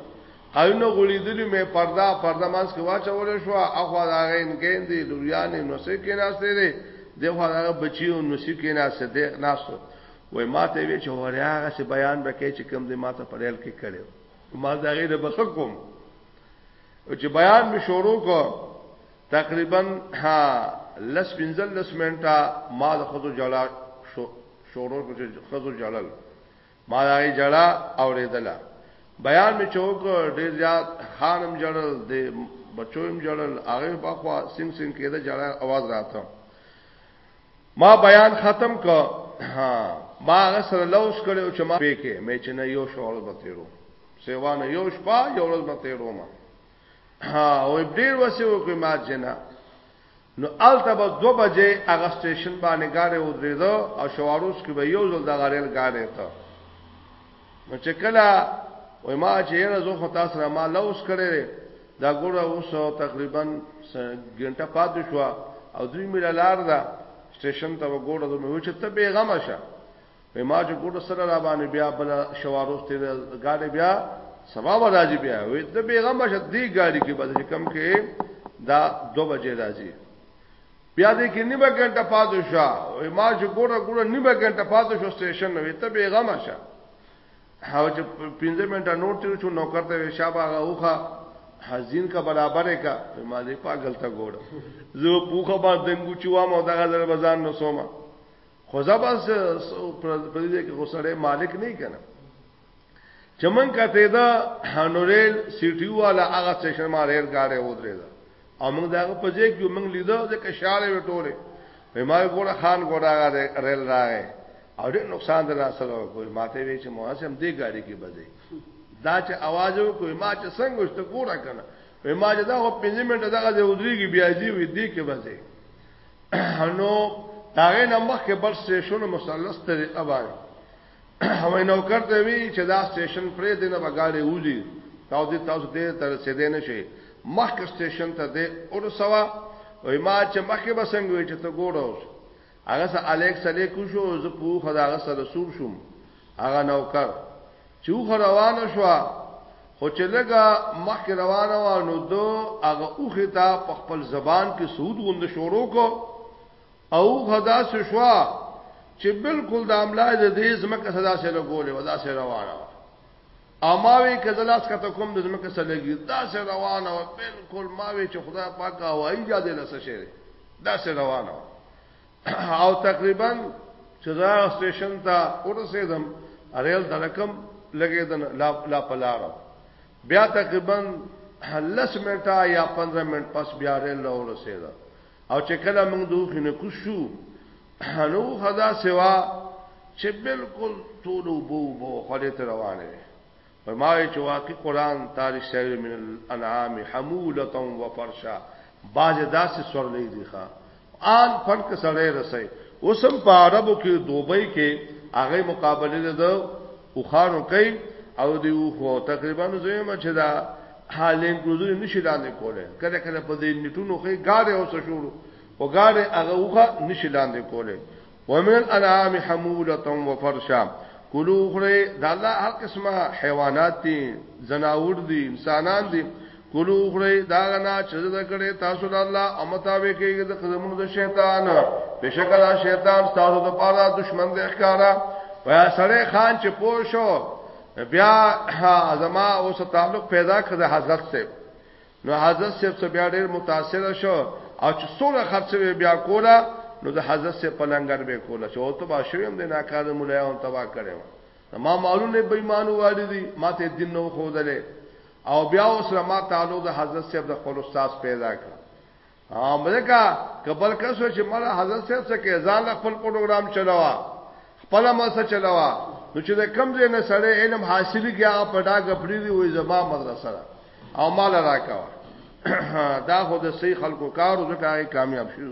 قانون غوړیدلو می پرده پرده ماس کې واچول شو اخوا دا غین کین دی لوریان نو سې کې ناشته دی دغه بچیو نو سې کې ناشته دی ناشته وای ماته وی چې وره هغه څه بیان وکړي چې کوم دې ماته پرېل کې کړو ما دا غي د بخکم او چې بیان می شروع کو تقریبا ها لس پنځل لس منټه ما د خود جلا شروع کو چې خود جلل ما دا غي جلا اوریدله بیان می چوک ډیر زیات خانم جړل د بچویم جړل هغه په خوا سنگ سنگ کېده جړل आवाज راته ما بیان ختم کو ها ما غسر لوس کړو چې ما پېکه مې چې نه یو شوړ بتیرو سیوانه یو شپه یو ورځ بتیرو ما ها او ډیر وسه وکي ما جنا نو الته به دو بجې هغه سټیشن باندې گاډي ودرېدو او شوارو کې به یو ځل د غاړې گاډي ته نو چې کله وای ما چې یره زه خو تاسو را ما لوس کړی دا ګوره اوس تقریبا ګنټه پات شو او دوی مې لار ده سټیشن ته وګوره نو مې چې ته بیغم شه په ما چې ګوره سره را باندې بیا بل شواروس ته ګاډي بیا سبا به راځي بیا وې ته بیغم شه دی ګاډي کې بده کم کې دا 2 بجې راځي بیا دې کې نیمه ګنټه پاتې شو او ما چې ګوره ګوره نیمه ګنټه پاتې شو سټیشن نو ته به غم شه او چې 15 منټه نور تیر شو نوکر ته شابه غوخه حزین کا برابر کا ما دې پاگل تا ګوره زه پوخه با دنګو چې وام او دغه در بازار نو سوما خو زبر پر دې کې غسړې مالک نه کنا چې مونږ کته دا هانورل سیټیو والا هغه سټیشن ما ریر گاډي ودرې دا او مونږ دا په ځای کې مونږ لیدو چې کشاله وټوله په ما ګوره خان ګوره رل راغې او ډېر نقصان در اصل او کوئی ماته وی چې مواسم دې گاډي کې بځي دا چې आवाज او کوئی ما چې څنګه شته ګوره کنه په ما چې دا په 5 منټه دغه دې ودرېږي بیا دې وې دې کې بځي نو هغه نمبر کې بل سټیشن مثلث ترې اوبای وای نوکر ته وی چې دا سټیشن پرې دینه بغاړي وځي تاسو دې تاسو دې تر رسیدې نه شي مخک سټیشن ته دې اور سوا وای ما چې مخکې بسنګ وی چې ته ګورو هغه سره الیک سره کو شو زه په خدای سره سور شوم هغه نوکر چې خو روان شو خو چې لګه مخک روان و نو دو هغه اوخه ته په خپل زبان کې سود غوند شروع کو او خدا سشوا چې بالکل د املای د دې زمکه صدا سره لګولې ودا سره روانه و اماوي کزلاس کته کوم د زمکه سره لګي دا سره روانه و بالکل ماوي چې خدا پاک هوايي جاده لسه شي دا سره روانه و او تقریبا چې دا سټیشن ته ورسېدم اړیل درکم لګېدن لا لا پلار بیا تقریبا لس منټه یا 15 منټ پس بیا رل ورسېدم او چې کله موږ د اوخې نه کوز شو نو اوښه داسې وه چې بلکل ټول اوبه اوبه خولې ته روانې وې په ما وې چې واقعي قرآن تاریخ شعر من الانعام حمولتا و فرشا بعضې داسې سورلې دي ښه آن فن که سړی رسئ اوس هم په عربو کې دوبۍ کې هغه مقابله ده او خارو کوي او دی او خو تقریبا زویم چې دا حالین کوزو نشي لاندې کوله کله کله په دې نیټونو کې ګاډه او څه شروع او ګاډه هغه وخه نشي لاندې کوله ومن الانعام حموله وفرشا کلو خره دا الله هر قسمه حیوانات دي زناور دي انسانان دي کلو خړی دا غنا چې د کړه تاسو د الله او مطابق کې د قدمونو د شیطان بشکل شیطان تاسو د پاره دشمن د ښکارا پیا سړی خان چې پوه شو بیا زما اوس تعلق پیدا کړ د حضرت صاحب نو حضرت صاحب څخه بیا ډیر متاثر شو او چې څوره خرڅوي بیا کولا نو د حضرت صاحب په لنګر به کولا چې او ته با شویم د ناکاره مولایان تبا کړو ما معلوم نه بېمانو والدي ماته دین نو خو دلې او بیا اوس لما تعالو د حضرت صاحب د خپل استاد پیدا کړ او ملکا کبل کس چې مله حضرت صاحب څخه کې ځان خپل پروګرام چلاوا خپل مسه چلاوا نو چې د کم ځای نه سره علم حاصل کیا په دا غپړی دی وې زما مدرسه را او مال راکاو دا خو د صحیح خلکو کارو ځکه کامیاب شو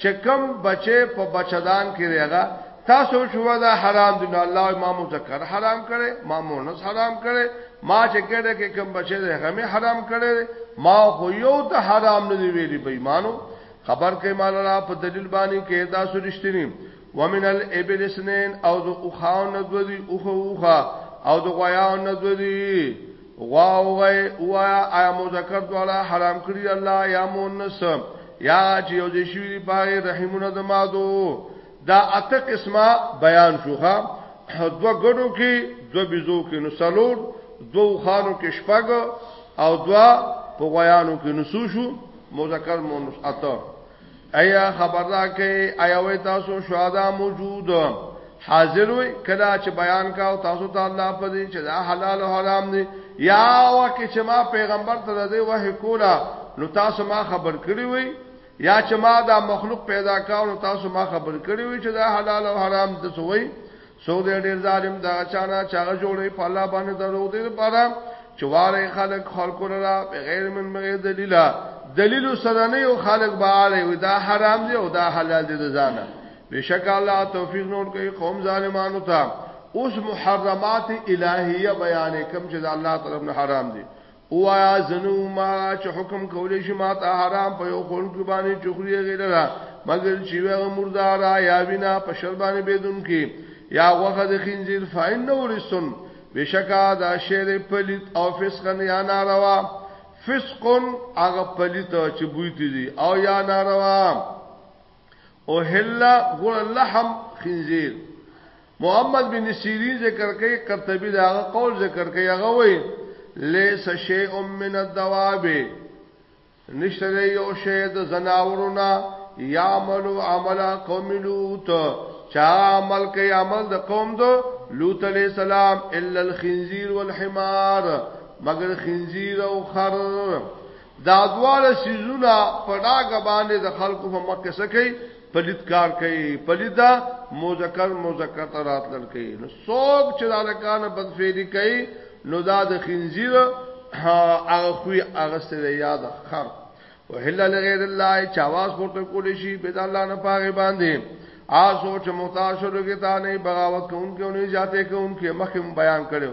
چې کوم بچه په بچدان کې ریغه تاسو شو دا حرام دي نو الله ما مذکر حرام کړي ما مونث حرام کړي ما چې کړه کې کوم بچه ریغه می حرام کړي ما خو یو ته حرام نه دی ویلي بېمانو خبر کې مال را په دلیل باندې کې دا سرشتنی ومن الابل سنين او ذو اخاون ذو ذي اخو اخا او د غیاو نه دوی غوا او غي او آیا مذکر دواړه حرام کړی الله یا مونث یا چې یو دې شوی پاره رحمونه د مادو دا اته قسمه بیان شوخه دو ګډو کې دو بيزو کې نو سلور دو خانو کې شپګ او دوا په غیانو کې نسو شو مذکر مونث اته ایا خبر را کوي ایا وې تاسو شهدا موجود حاضر وي کدا چې بیان کا او تاسو ته الله په دې چې دا حلال او حرام دي یا وکه چې ما پیغمبر ته دې وه کولا نو تاسو ما خبر کړی وي یا چې ما دا مخلوق پیدا کاو نو تاسو ما خبر کړی وي چې دا حلال او حرام د سوي څوک دې ډېر ظالم دا چانا چې هغه جوړې په الله باندې درو دې لپاره چواره خلق خلق لرا بغیر من بغیر دلیلا دلیل سره نه یو خلق باړې وي دا حرام دی او دا حلال دی ځانه بشک الله توفیق نور کوي قوم ظالمانو ته اوس محرمات الهیه بیان کوم چې الله طرف نه حرام دي وایا زنو ما چې حکم کولې شي ما ته حرام په یو خون کې باندې چخري غیر را مگر چې وغه مردار یا وینا په شر باندې بدون کې یا وغه د خنزیر فاین نو رسن بشکا دا شعر پلیت او فسقن یا ناروا فسقن هغه پلیت چې بوی دي او یا ناروا او هلا غور لحم خنزیر محمد بن سیرین ذکر کوي قرطبی دا قول ذکر کوي هغه وایي لیس شیء من الدواب نشته یو شی د زناورنا یعمل عمل قوم لوط چا عمل کوي عمل د قوم دو لوط علیہ السلام الا الخنزیر والحمار مگر خنزیر او خر دا دواړه سيزونه په ډاګه باندې د خلکو په مخ کې سکي پلیت کار کوي پلیدا مذکر مذکر ته راتلل کوي نو څوک چې دا لکان بدفعلی کوي نو دا د خنزیر هغه خوې هغه سره یاد خر وهل لغیر الله چې आवाज پورته کولی شي به د الله نه پاغه باندې آ سوچ محتاج شروع کې تا نه بغاوت کوونکې او نه ذاته کوونکې مخکې بیان کړو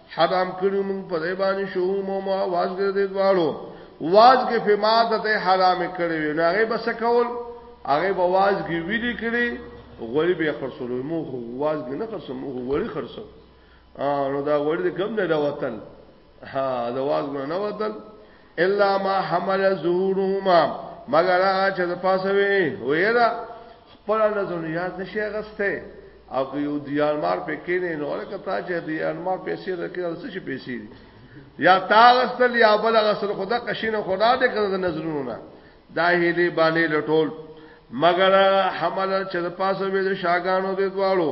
حرام کړو موږ په دې باندې شو مو ما واز ګرځې دواړو واز کې په ما ته حرام کړی وي نو هغه بس کول هغه به واز کې ویلي کړی غوړي به خرڅول مو واز کې نه خرڅو مو غوړي خرڅو نو دا غوړي کوم نه راوتل ها دا واز نه وتل الا ما حمل ظهورهما مگر هغه چې د پاسه وي ویرا خپل نظریات نشي غسته او که یو دیارمار په کې نه نو لکه تا چې دیارمار پیسې راکړي او څه شي پیسې دي یا تا غسل یا بل غسل خدا قشینه خدا دې کړ د نظرونو نه دا هلي باندې لټول مگر حمل چې د پاسه وي د شاګانو دې دواړو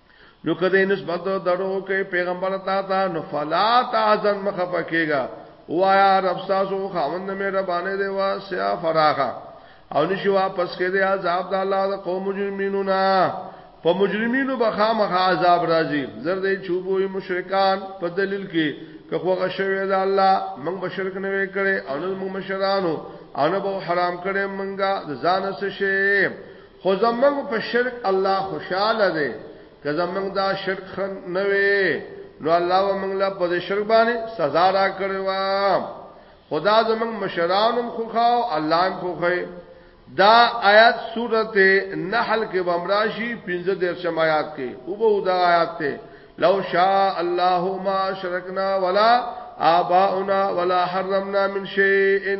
نو کده نسبت درو کې پیغمبر تا تا نو فلا تعزن مخفکیگا وایا رب ساسو خاوند مې ربانه دی وا سیا فراخه او نشي واپس کې دی عذاب د الله د قوم مجرمینو نا په مجرمینو بخامخ عذاب راځي زرد چوبوي مشرکان په دلیل کې که خوغه شوی دا الله موږ بشرک نه وکړي او موږ مشرانو او نه به حرام کړي موږ ځان څه شي خو زمونږ په شرک الله خوشاله دی که زمونږ دا شرک خن نه وي نو الله و موږ له په شرک باندې سزا را کړې و خدا زمونږ مشرانم خوخاو الله هم خوخه دا آیات سورته نحل کې بمراشي 15 درشم آیات کې او به دا آیات ته لو شاء الله ما شرکنا ولا آباؤنا ولا حرمنا من شيء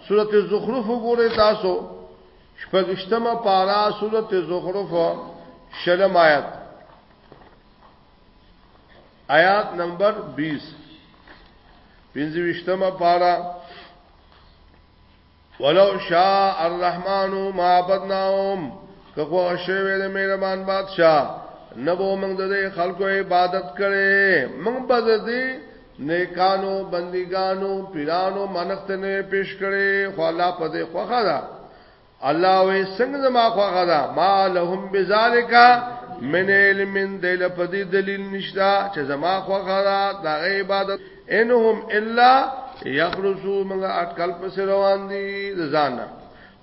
سورت زخرف وګورئ تاسو شپږشتمه پارا سورت زخرف شلم آیات آیات نمبر 20 پنځوشتمه پارا ولو شاء الرحمن ما بدناهم کغه شوی د مهربان بادشاہ نبو موږ د خلکو عبادت کړي موږ به دې نیکانو بندګانو پیرانو منښت نه پیش کړي خو الله په دې خوخه ده الله وې څنګه زما خوخه ده ما لهم بذالک من علم دل په دې دلیل نشتا چې زما خوخه ده د عبادت انهم الا یخرسو موږ اٹکل پس روان دي ځانه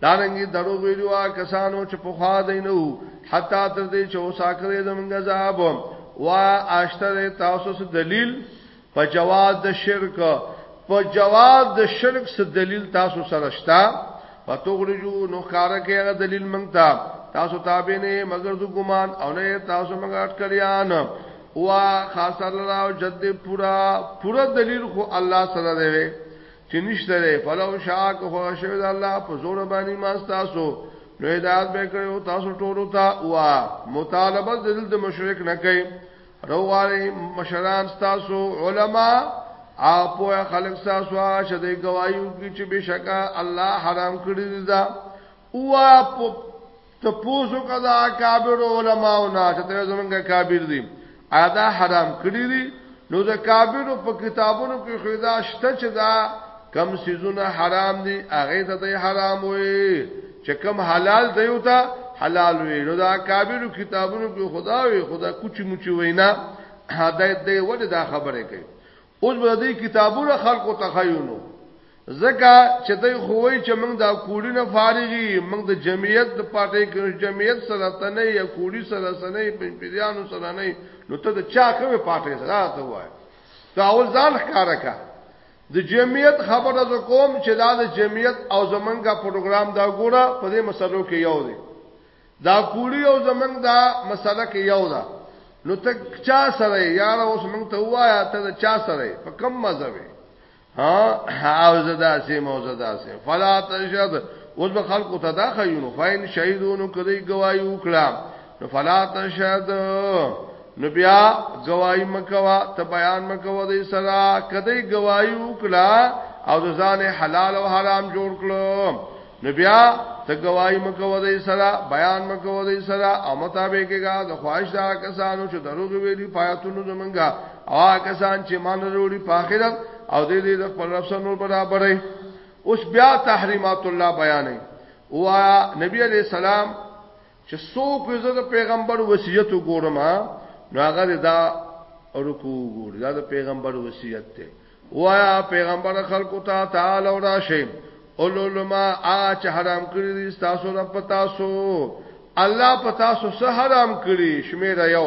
دارنګي درو ویلو کسانو چې په خوا دینو حتا تر دې چې وساکره زمونږ عذاب وا اشتره تاسو سره دلیل په جواز د شرک په جواز د شرک سره دلیل تاسو سره شتا فتوغرجو نو کار کې هغه دلیل مونږ ته تاسو تابع نه مگر د ګمان او نه تاسو مونږ اٹکلیان وا خاص الله جد پورا پورا دلیل خو الله سره دی چې نشته دی فلو شاک خو شوی د الله په زور باندې ما تاسو نو هدایت به کړو تاسو ټول ته وا مطالبه ذل د مشرک نه کوي روغاري مشران تاسو علما اپ خلق تاسو چې د گوايو کې چې بشکا الله حرام کړی دا وا په ته پوسو کدا کابر علماء نه چې ته زمونږه کابر دي ادا حرام کړی دي نو د کابر په کتابونو کې خدا شته چې دا کم سيزونه حرام دي هغه ته حرام وي چې کم حلال دی او ته حلال وي نو دا کابر کتابونو کې خدا وي خدا کوچ موچ وینا دا دې ولې دا خبره کوي اوس به دې کتابونه خلکو ته خایونو زکه چې دوی خووي چې موږ دا کوړی نه فارغي موږ د جمعیت د پارټي کې جمعیت سره تنه یا کوړی سره سره پنځپیرانو سره نه نو ته د چا کومه پارټي سره ته وای دا اول ځان ښکارا کا د جمعیت خبره ز کوم چې دا د جمعیت او زمنګا پروګرام دا ګوره په دې مسلو کې یو دی دا پوری او زمنګ دا مسله کې یو ده نو ته چا سره یار اوس موږ ته وایا ته چا سره په کم مزه وي ها او زدا سي مو زدا سي فلا تشهد اوس به خلکو ته دا خیونو فاین شهیدونو کدی گواہی وکړه نو فلا تشهد نو بیا گواہی مکوا ته بیان مکوا دې سره کدی گواہی وکړه او ځان حلال او حرام جوړ کړو نو بیا ته گواہی مکو دای سره بیان مکو دای سره او مطابقګه د خواهش دا کسانو چې دروغ ویلي پاتونو زمونږه او کسان چې مان وروړي په آخرت او دې دې د خپل رب سره نور برابرې اوس بیا تحریمات الله بیانې او نبی علی السلام چې څوک وي زه د پیغمبر وصیت وګورم نو هغه دا رکو وګوري دا د پیغمبر وصیت ته وایا پیغمبر خلکو ته تعالی او راشه اولولما آ چې حرام کړی دي تاسو رب تاسو الله پتا سو سه حرام کړی شمیره یو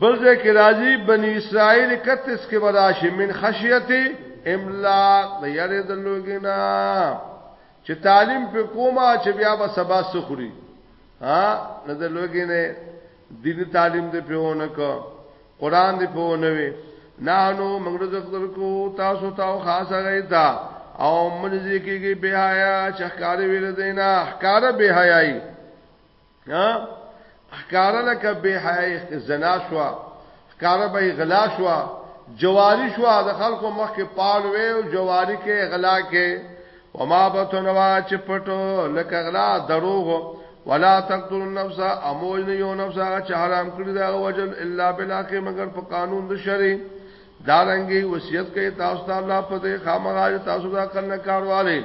بل ځای کې راځي بنی اسرائیل 31 کې براشي من خشیت املاق د یاره د لوګینا چې تعلیم په کومه چې بیا به سبا سخوري ها نه د لوګینه دین تعلیم دې په ونه کو قران دې په ونه وي نه نو موږ رزق درکو تاسو ته خاصه غیتا او منځ کېږي بهایا چخکارې ویل دینا احکار بهایي ها احکار لکه به حیا زنا شو احکار به غلا شو جواری شو د خلکو مخ کې پال وې او جواری کې غلا کې وما بتنوا چې پټو لکه غلا دروغ ولا تقتل النفس اموج نه یو نفس هغه چې حرام کړی دا وجل الا بالحق مگر په قانون د شریعت دارنګي وصیت کوي تاسو ته الله په دې خامغاج تاسو دا کنه کارواله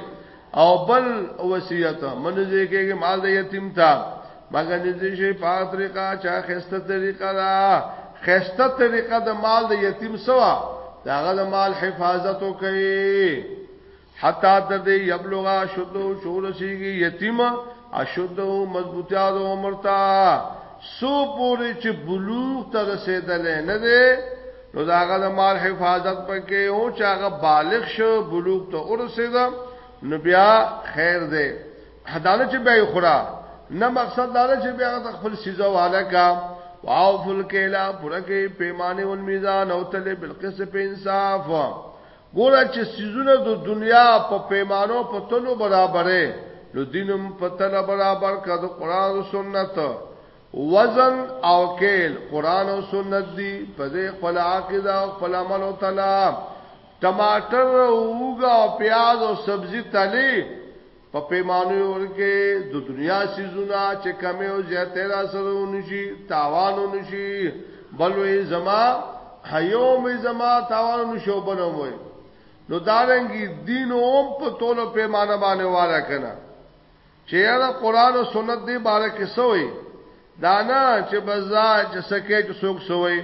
او بل وصیت منځه کېږي مال د یتیم ته مګر دې شي په طریقه چا خسته طریقه دا خسته طریقه د مال د یتیم سوا داغه د مال حفاظت کوي حتا تر دې یبلغا شدو شور سیږي یتیم اشدو مضبوطیا د عمر تا سو پوری چې بلوغ ته رسیدل نه دی نو داغه د مال حفاظت پکې او چې هغه بالغ شو بلوغ ته ورسید نو بیا خیر دی حدانه چې بیا خورا نه مقصد دا چې بیا خپل سیزه والا کا واو فل کلا پرکه پیمانه او میزان او تل بالقسط په انصاف ګوره چې سيزونه د دنیا په پیمانو په تلو برابرې نو دینم په تل برابر کا د قران او سنت وزن او کېل قران او سنت دی په دې خپل عقیده او خپل عمل او تعالی ټماټر او اوګه او پیاز او سبزی تلی په پیمانه ورکه د دنیا سيزونه چې کمه او زیاته را سره ونشي تاوان ونشي بلوي زما حیو می زما تاوان ونشو بنوي نو دارنګي دین اوم په توله پیمانه باندې واره کنه چې دا قران او سنت دی باره کې سوې دانا چې بزا چې سکه چې سوک سوې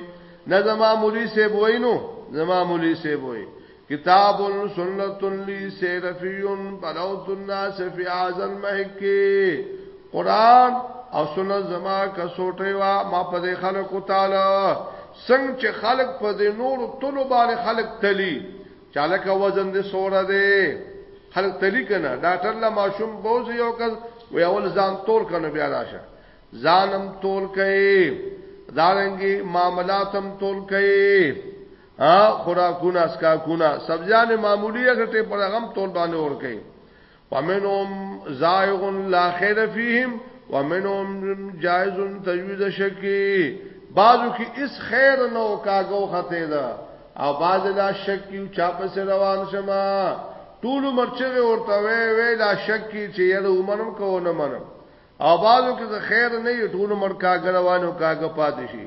نه زما مولوی سی بوې نو زما مولوی سی بوې کتاب سنت لی سیرفیون بلوت الناس فی اعظم محکی قران او سنت زما کا سوټي وا ما په دې خلکو تعالی څنګه چې خلق په دې نور طلبه خلق تلی چالک وزن دې سوره دې خلک تلی کنه ډاکټر لا ماشوم بوز یو کس وی اول ځان تول کنه بیا راشه ځانم تول کئ دارنګي معاملاتم تول کئ ا خوراکونه اسکا کونه سبزیان معمولی غټه پر غم تول باندې ور کئ ومنهم زائغ لا خیر فیهم ومنهم جائز تجوید شکی بعضو کی اس خیر نو کاغو خطه ده او بعض لا شک یو چا پس روان شما ټول مرچغه ورته وی وی لا شک کی چې یره ومنم کو نه منم او بعضو کې خیر نه ټول مر کاګروانو کاګ پاتې شي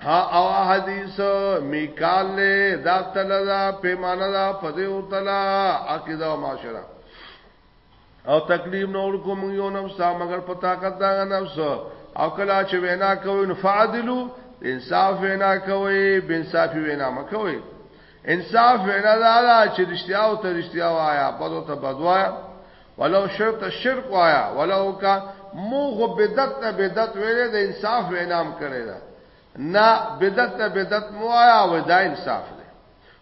ها او حدیث میکال له دا تل دا پیمانه دا فضی او تلا عقیده او معاشره او تکلیف نور کوم یو نفس مگر په طاقت دا نفس او کلا چې وینا کوي نو فعدلو انصاف وینا کوي بنصافي وینا مکوي انصاف وینا دا چې رښتیا او ته رښتیا وایا په تو ته بدوایا ولو شرط شرک وایا ولو کا مو غو بدعت ته بدعت ویلې د انصاف وینام کړی دا نه بدعت ته بدعت مو وایا و دا انصاف دی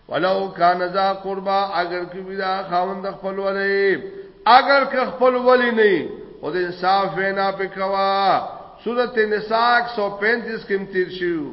ولو کان ذا قربا اگر کی ویرا خاوند خپل ولې اگر که خپل ولې نه او د انصاف وینا پکوا سورته نساء 135 کې تیر شو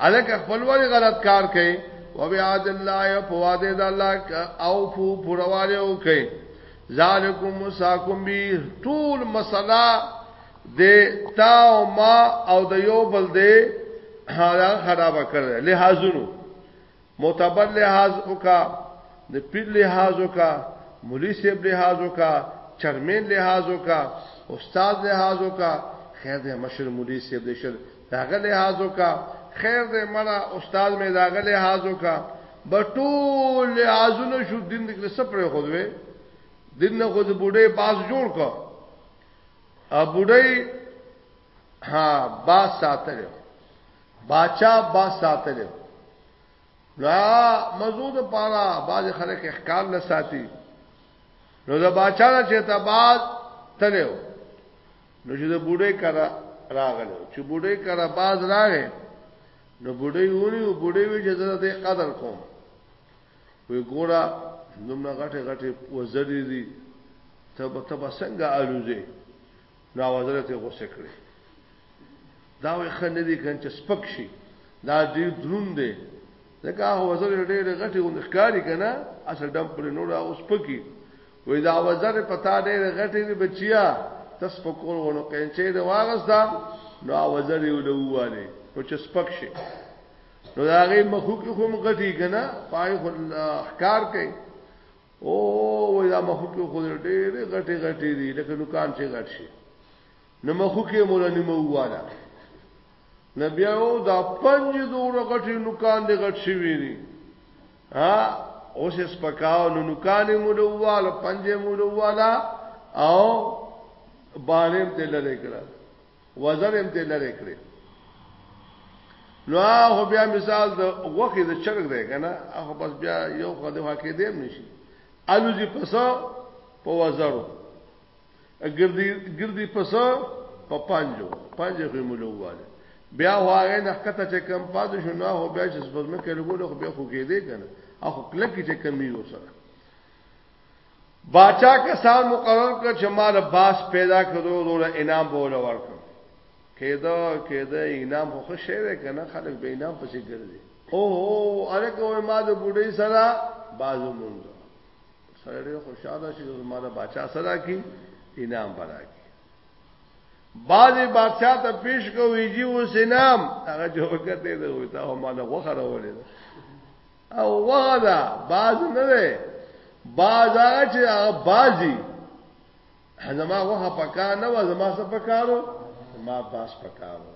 الکه خپل وری غلط کار کوي او بیا د الله په واده د الله او فو پرواله او کوي ذالکم مساکم بی طول مسلا د تا او ما او د یو بل د حالا خراب کړل لهازونو معتبر لحاظ وکا د پیر لحاظ وکا مولوی صاحب لحاظ وکا چرمن لحاظ وکا استاد لحاظ وکا خیر دې مشر مولوی صاحب دې شر داغه لحاظ وکا خیر دې مرا استاد مې داغه لحاظ وکا بټول لحاظونه شو دین دې څه پرې خو دوی دین نه خو دې بوډه باز جوړ کا ا بوډه ها با ساتره باچا با ساتلو لا مزود پارا باز خلک احکار نه ساتي نو دا باچا نه چې تباز تلو نو چې د بوډۍ کرا راغلو چې بوډۍ کرا باز راغې نو بوډۍ ونی او بوډۍ وی چې زه ته قدر کوم وی ګورا نوم نه غټه غټه وزرې دي ته به ته څنګه الوزه نو وزرت یې غوسه کړې دا وې خنه دي کن چې سپک شي دا ډیر درون دی ځکه هغه وزر ډیر غټي او نخکاری کنه اصل دم پر نور هغه سپکی وې دا وزر پتا ډیر غټي دی بچیا تس پکول ونو کینچې دی واغستا نو وزر یې ولواله او چې سپک شي نو دا غي مخوک هم غټي کنه پای خو احکار کوي او وای دا مخو کې خو ډېر غټي غټي دي لکه نوکان چې غټ شي نو مخو کې مولا نیمه واله نبی او دا پنځ دور غټي نوکان دې غټ شي ویری ها اوس سپکاو نو نوکان مولا واله پنځه مولا واله او باندې دلته کړه وزن هم ته لره کړی نو هغه بیا مثال د غوخي د چرګ دی کنه هغه بس بیا یو خو د واقع دی نشي الوزي پسو په وزرو ګردي ګردي پسو په پنجو پنجو خو مولواله بیا هغه نه کته چې کم پاد شو نه هو بیا چې سپزمه کې لګول خو بیا خو کې دی کنه هغه کله کې چې کمی وسره باچا کسان مقرر کړ چې مال باس پیدا کړو ورو انعام بوله ورکړ کېدا کېدا انعام خو ښه شی دی کنه خلک به انعام پسې ګرځي او هو ارګه ما د بوډۍ سره بازو مونږ سره ډېر خوشاله شي چې ما د بچا سره کی انعام برابر بعضی بادشاہ ته پیش کوي جی و سینام هغه جو کته دی وتا ما له غوخه راولې او وغه دا باز نه دی باز هغه چې هغه بازي زما وه پکا نه و زما څه پکارو ما باز پکارو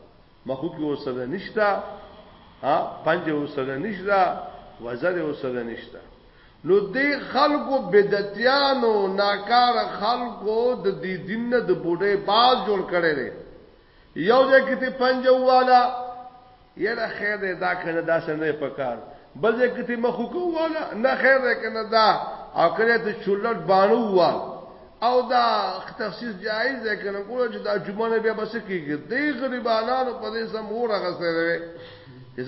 مخو کې وسره نشتا ها پنځه وسره نشتا وزره وسره نشتا نو دې خلکو بدعتیانو ناکار خلکو د دې دین د بوډۍ باز جوړ کړي یو ځای کې ته پنجه والا یره خیر دی دا کنه دا سنې پکار بل ځای کې ته مخو کو والا نه خیر دی کنه دا او کله ته چولټ بانو وال او دا تخصیص جایز دی کنه ګوره چې دا جمعه نه بیا بس کیږي دی غریبانو په دې سم اور غسره وي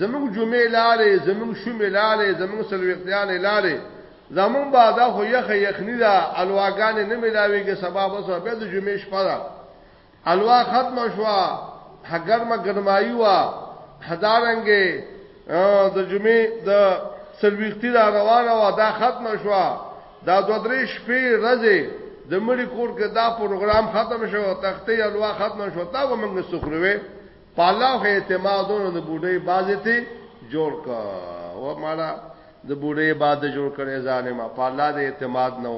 زموږ جمعه لارې زموږ شومې لارې زموږ سلوختیان لارې زمون با دا خو یخ یخنی دا الواګان نه ملاویږي سبب اوسه به د جمعې شپه حلوا ختمه شوه، ګرمه ګرمایي وه، همدارنګې د جمعې د څلوېښتي را روانه وه، دا ختمه شوه، دا دوه درې شپې ورځې د مړي کور کې دا پروګرام ختم شو، تختې حلوا ختمه شوه، دا به موږ څه خورو؟ په الله خو اعتماد و نو د بوډۍ باز یې ترې جوړ کړ. وه مړه د بوډۍ باز دې جوړ کړی ظالمه، په الله دې اعتماد نه و.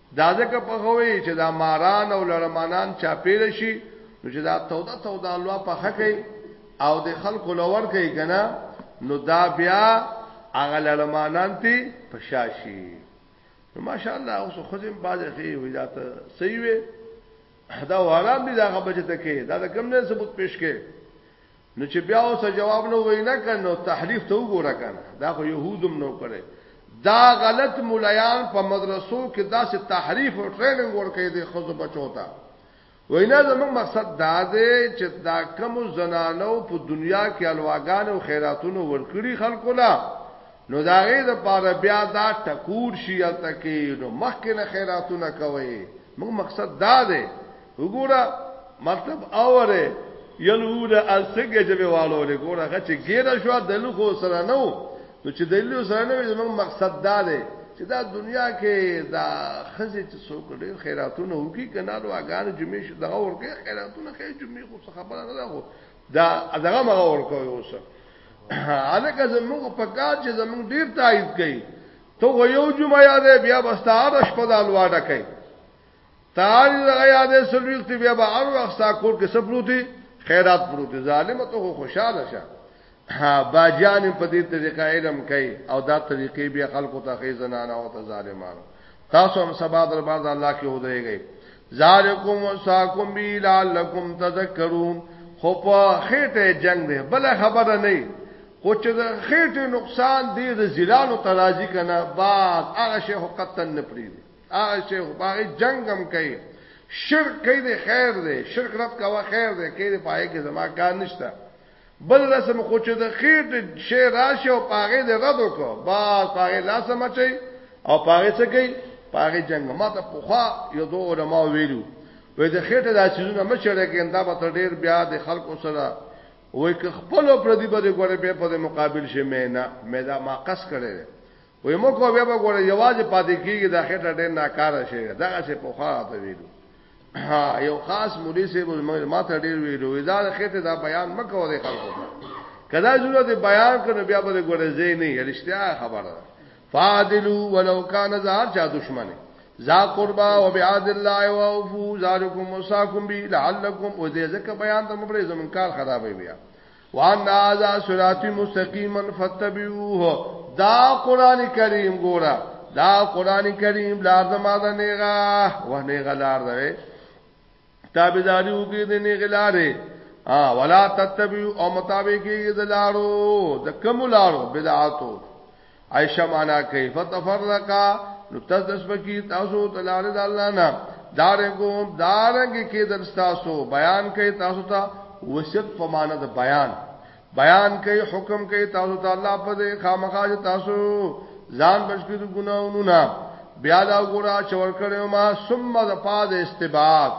دا ځکه په غوي چې دا ماران او لړمانان چا پیل شي نو چې دا توده توده الوا په خکې او د خلکو لور کوي کنه نو دا بیا هغه لړمانان تی پشاشي نو ماشاءالله اوس خو زم باز خې وي دا ته صحیح وي دا وارام دي دا غبجه ته کې دا کم نه ثبوت پیش کې نو چې بیا اوسه جواب نو وای نه کړ نو تحریف ته وګوره کنه دا خو يهودم نو کړي دا غلط مولایان په مدرسو کې داسې تحریف او ټریننګ ورکړي دي خو بچو ته وینا زموږ مقصد دا دی چې دا کم زنانو په دنیا کې الواغان او خیراتونو ورکړي خلکو لا نو دا غي د پاره بیا دا ټکور شي التکې نو مخکې نه خیراتونه کوي موږ مقصد دا دی وګوره مطلب اوره یلو د اسګه جبه والو له ګوره هغه چې ګیره شو د لوخو سره نو نو چې د لوخو سره نو زموږ مقصد دا دی چې دا دنیا کې دا خزه چې څوک ډېر خیراتونه وکي کنال او اگان جمعې شي دغه ورکه خیراتونه خې جمعې خو څه خبره نه ده خو دا دغه مغه ورکه اوس الکه زموږ په کار چې زموږ ډېر تایید کړي ته یو جمعه یادې بیا بس تعارش په دالواډه کوي تعالی دغه یادې سلوختی بیا به هر وخت ستا کور کې سپروتي خیرات پروتي ظالم ته خو خوشاله شه ها باجان په دې طریقه علم کوي او دا طریقې بیا خلکو ته خې زنانه او ته ظالمانو تاسو هم سبا دربار د الله کې ودرېږئ ذالکم وساکم بی لعلکم تذکرون خو په خېټه جنگ دی بل خبره نه خو چې د خېټه نقصان دی د زلالو ترازی کنه بعد هغه شی حقیقت نه پریږي هغه چې باغې جنگ هم کوي شرک کوي د خیر دی شرک رد کوا خیر دی کوي د پای کې زما کار نشته بل رسم خو چې د خیر د شی راشه او پاغه د رد وکړه با پاغه لاس مچي او پاغه څه کوي پاغه جنگ ما ته پوخا یو دوه علما ویلو وې د خیر ته د چیزونه مچړه کې انده به ډیر بیا د خلکو سره وې که خپل پردي باندې ګوره به په مقابل شي مې نه مې دا ما قص کړي وې موږ خو بیا به ګوره یوازې پاتې کیږي دا خټه ډېر ناکاره شي دا څه په خوا ته ویلو یو خاص مولوی سه ما ته ډېر ویلو دا خټه دا بیان مکو دې خلکو کدا جوړه دې بیان کړو بیا به ګوره زې نه رښتیا خبره فادلو ولو کان زار چا دشمنه ذا قربا وبعد الله واوفو ذالکم وصاکم بی لعلکم وذ ذک بیان ته مبرزم کار خرابې بیا وان هذا صراط مستقيما فتبعوه دا قران کریم ګورا دا قران کریم لار د ما د نیغا و نیغا لار ده تابعداري وګړي د نیغا لارې ا ولا تتبعوا او مطابقي د لارو د کوم لارو بدعاتو عائشہ معنا کوي فتفرقا نو تدس بکی تاسو تلاره د الله نه دارنګوم دارنګ کې دل تاسو بیان کوي تاسو ته وصیت په معنا د بیان بیان کوي حکم کوي تاسو ته الله په دې خامخا تاسو ځان بچی د ګناونو نه بیا دا ګورا چور کړو ما ثم د پاد استباد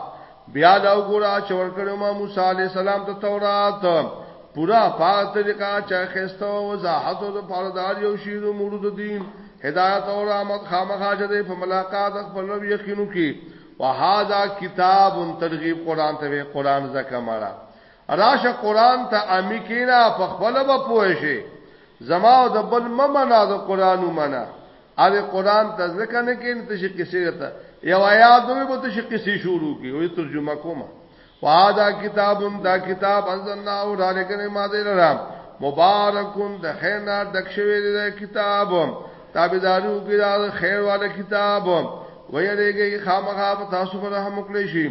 بیا دا وګوره چې ورکړو ما موسی علی السلام ته تورات پورا پاک طریقہ چا خسته او وضاحت او پردار یو شیر مورد دین هدایت او رحمت خامخا جده په ملاقات خپل رب یقینو کی وهذا کتاب ترغیب قران ته قران زکه مارا راشه قران ته امی کینا په خپل به پوه شي زما او د بل ممنا د قران ومنه او قران ته ځکه نه کین ته شي کیسې ته یو آیات دوی به ته شي کیسې شروع کی او ترجمه کومه وادا کتاب دا کتاب انزلنا او دالګنه ما دې رام مبارکون د خیر نه ډک شوی دی کتاب تابعدارو کې دا خیر والا کتاب ویریږي خامخا تاسو پر رحم وکړي شي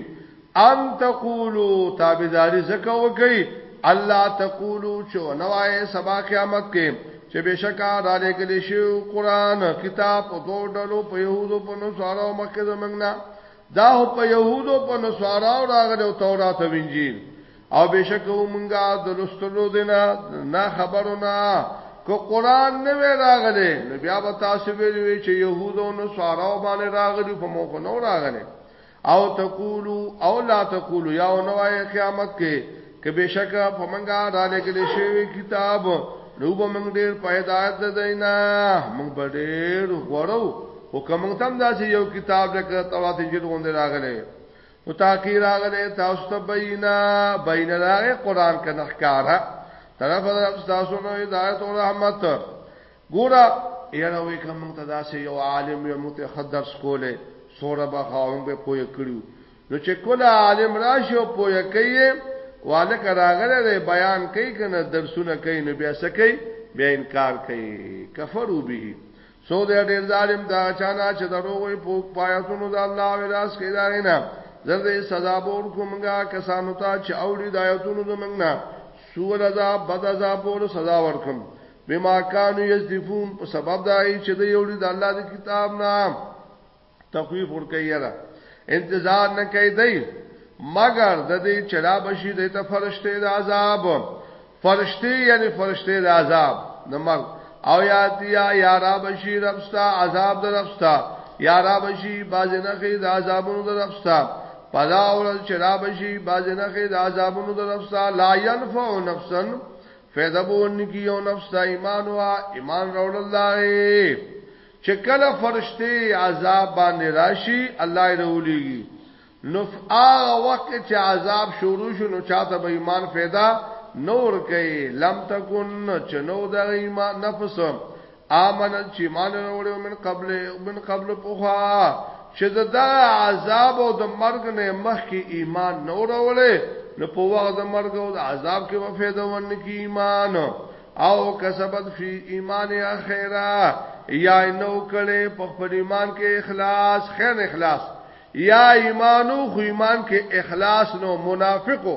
ان تقولو تابعداري زکه وکي الله تقولو چې نوای سبا قیامت کې چې بشکا را لګل شي قران کتاب او دوه ډلو په يهودو په نصارو مکه زمنګنا دا په يهودو په نصارو راغلي او تورات او انجیل او بشکو مونږه د لستلو دینا نه خبرونه کو قران نه وی راغلي نو بیا به تاسو ویلوي چې يهودو نو سوارو باندې راغلي په موخه نو راغلي او تقولو او لا تقولو یا نوای قیامت کې کې بشکا په منګه را لګل شوی کتاب نو به موږ ډیر پیدا ده دینا موږ به ډیر غورو او کوم تم داسې یو کتاب لکه توات جل غوند راغله نو تاکي راغله تاسو ته بینا بینا راغه قران کې نخکارا طرف طرف تاسو نو هدایت او رحمت ګوره یاره وای که مونږ ته داسې یو عالم وی مونږ ته ښه درس کولی سوره به ښه مونږ به پوه کړو نو چې کله عالم راشي او پوه کوي والک راغله دی بیان کوي کنه درسونه کوي نو بیا سکی بیا انکار کوي کفرو به سو دې ډېر ظالم دا چانا چې درو وي پوک پایتونو د الله ولاس کې دا نه زرد سزا بور کومګه کسانو ته چې اوړي دایتونو زمنګ نه سور عذاب بد عذاب ور سزا ورکم بما كانوا يصدفون په سبب دا ای چې د یو د الله د کتاب نام تخویف ور کوي را انتظار نه کوي دی مگر د دې چلا بشي د ته فرشته د عذاب فرشته یعنی فرشته د عذاب نمر او یاتیا یا را بشي ربستا عذاب د ربستا یا را بشي باز نه کوي د عذابونو د ربستا پدا اور چلا بشي باز نه کوي د عذابونو د ربستا لا ينفع نفسن فیض بون کی یو نفس دا ایمان وا ایمان راول الله چې کله فرشته عذاب باندې راشي الله یې رولېږي نو هغه وخت چې عذاب شروع شو نو چاته به ایمان پیدا نور کوي لم تکون چې نو د ایمان نفس امن چې مان وروړو من قبل من قبل پوها چې دا عذاب او د مرګ نه مخ کې ایمان نه وروړي نو په وخت د مرګ او د عذاب کې وفیده ون کې ایمان او کسبت فی ایمان اخیرا یا نو کړي په خپل ایمان کې اخلاص خیر اخلاص یا ایمانو خو ایمان کې اخلاص نو منافقو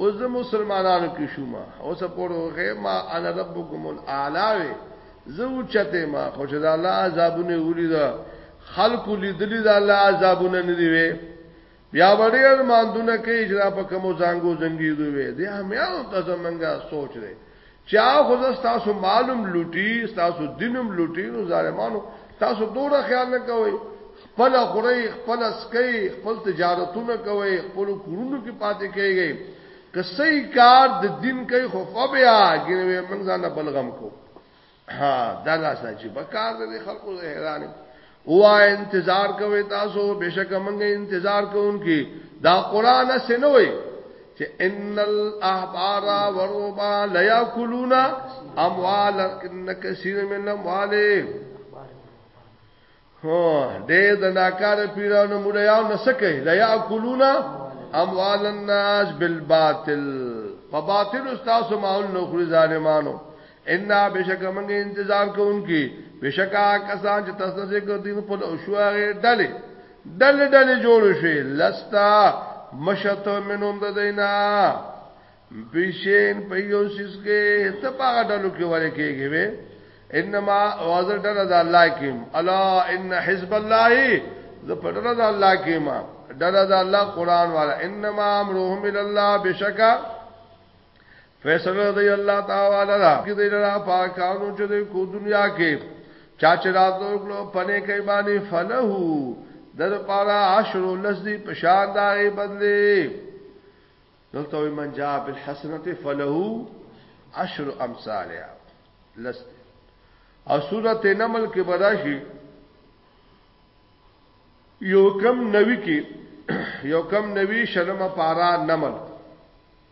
اوس زه مسلمانانو کې شوم او څه پوروغه ما انا ربکم الاعلى زه اوچته ما خو چې د الله عذابونه ولید خلق لیدلی د الله عذابونه نه دی وی بیا وړي ارماندونه کې اجرا په کوم زنګو زنګي دوی دی همیانو ته زمنګا سوچ دی چا خو تاسو معلوم لوټي تاسو دینم لوټي نو ظالمانو تاسو دوره خیال نه کوئ خپل خوري خپل سکي خپل تجارتونه کوي خپل کورونو کې پاتې کیږي که صحیح کار د دین کوي خو فبیا ګنوي موږ ځان بلغم کو ها دا لاس چې بکار دې خلکو حیران هوا انتظار کوي تاسو بشک موږ انتظار کوونکی دا قران سنوي چې ان الاحبار والربا لا ياكلون اموال ان كثير من اموال هو دې د ناکار پیرانو مړیاو نسکه لا ياكلون اموال الناس بالباطل په باطل استاد ماحول نو خوري ظالمانو ان بشک موږ انتظار کوونکی بشکا کسان چې تاسو نه ذکر دین خپل او شو هغه ډلې ډلې ډلې جوړ شي لستا مشته منوم د دینا بشین په یو سیس کې ته پاګه ډلو کې ورې کېږي وې انما وازر ډله د الله کې الا ان حزب الله ز په ډله د الله کې ما ډله د الله قران والا انما امرهم الى الله بشکا فیصله دی الله تعالی دا کې دی را پاکانو چې د کو دنیا کې چا چې راتلو کلو پنه کوي باندې فله در پارا عشر لذي پشان داغي بدلي دلته وي من جاء بالحسنه فله عشر امثالها لس او سورته نمل کې بداشي یو کم نوی کې یو کم نوی شلمه پارا نمل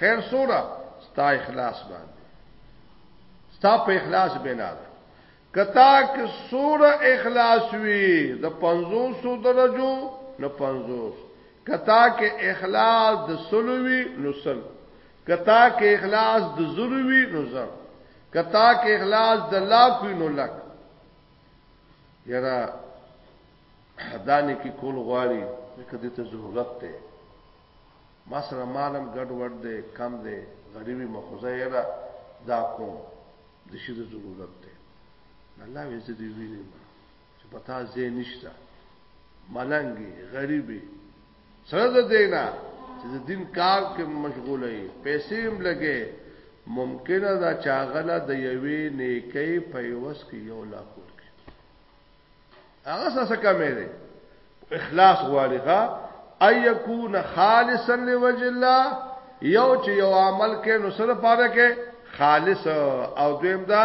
خیر سوره ستا اخلاص باندې ستا په اخلاص بنا ده کتا کې سوره اخلاص وی د 500 درجو نه 500 کتا کې اخلاص د سلوي نو سل کتا کې اخلاص د زروي نو زر کتا کې اخلاص د لاکھ وی نو لک یرا حدانه کې کول غواړي کدی ته ضرورت ده ماسره مال هم ګډ وډ دی کم دی غریب یم خو زه یره دا کوم د شي د ضرورت دی نه الله وې زه دې وینم چې په تا ځای نشته ملنګي غریبي سره د دینا چې د دین کار کې مشغول وي پیسې هم لګي ممکنه دا چاغله د یوې نیکي په وس کې یو لا کول کې هغه څه کمې دي اخلاص غواړي ښا ايكون خالصا لوجه الله یو چې یو عمل کې نو سره پاره کې خالص او دویم دا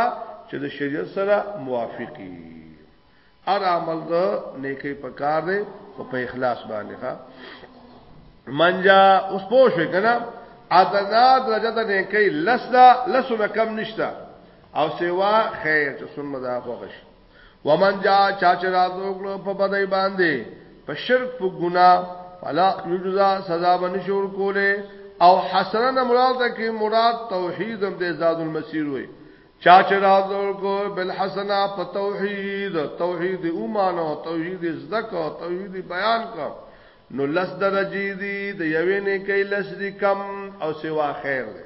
چې د شریعت سره موافقي ار عمل د نیکی په کار دی او په اخلاص باندې ښا منجا اوس پوه شو کنه ادنا درجه د نیکی لس دا لسونه کم نشتا او سیوا خیر چې سنت دا خوښ ومن جا چا چې راتلو کړو په بدای باندې په شرک په ګنا فلا یجزا سزا باندې شور کوله او حسنه مراد ده کې مراد توحید هم د زاد المسیر وي چا چې راتلو کو بل حسنه په توحید توحید ایمانو توحید زکه توحید بیان کا نو لس درجی دی د یوې نه کې لس دی کم او سوا خیر دی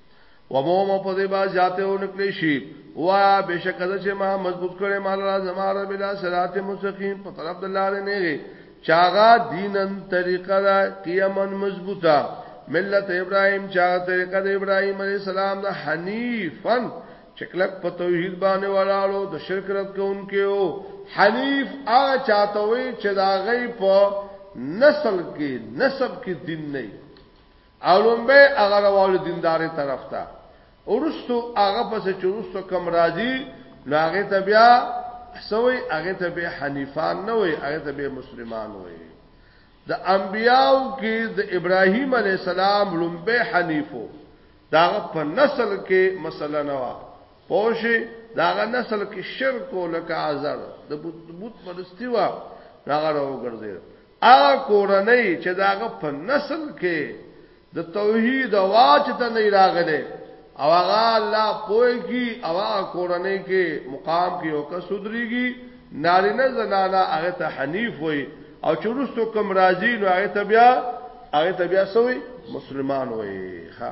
و مو مو په دې با ذاته او نکلی شي وا بشک د چې ما مضبوط کړي مال را زماره بلا صراط مستقيم په طرف د لارې نه غي چاغا دینن طریقه دا قیمن مضبوطه ملت ابراهيم چا طریقه د ابراهيم عليه السلام د حنيفن چکلک په توحید باندې ولاړو د شرک رد کوونکو او حنیف هغه چاته وي چې دا غي په نسل کې نسب کې دین نه اولمبه هغه راوړل دینداري طرف ته ورستو هغه پس چې ورستو کم راځي نو هغه ته بیا سوی هغه ته به حنیفان نه وي هغه ته به مسلمان وي د انبیاو کې د ابراهیم علی السلام لومبه حنیفو دا په نسل کې مسله نه و پوښي دا نسل کې شرک او لکه ازر د بت پرستی و دا غره وګرځي هغه کورنۍ چې داغه په نسل کې د توحید واچ ته نه راغله او هغه الله پويږي او هغه کورنۍ کې مقام کې او که سودريږي نارینه زنانه هغه ته حنیف وي او چورستو کم راضی نو هغه ته بیا هغه ته بیا سوی مسلمان وي ها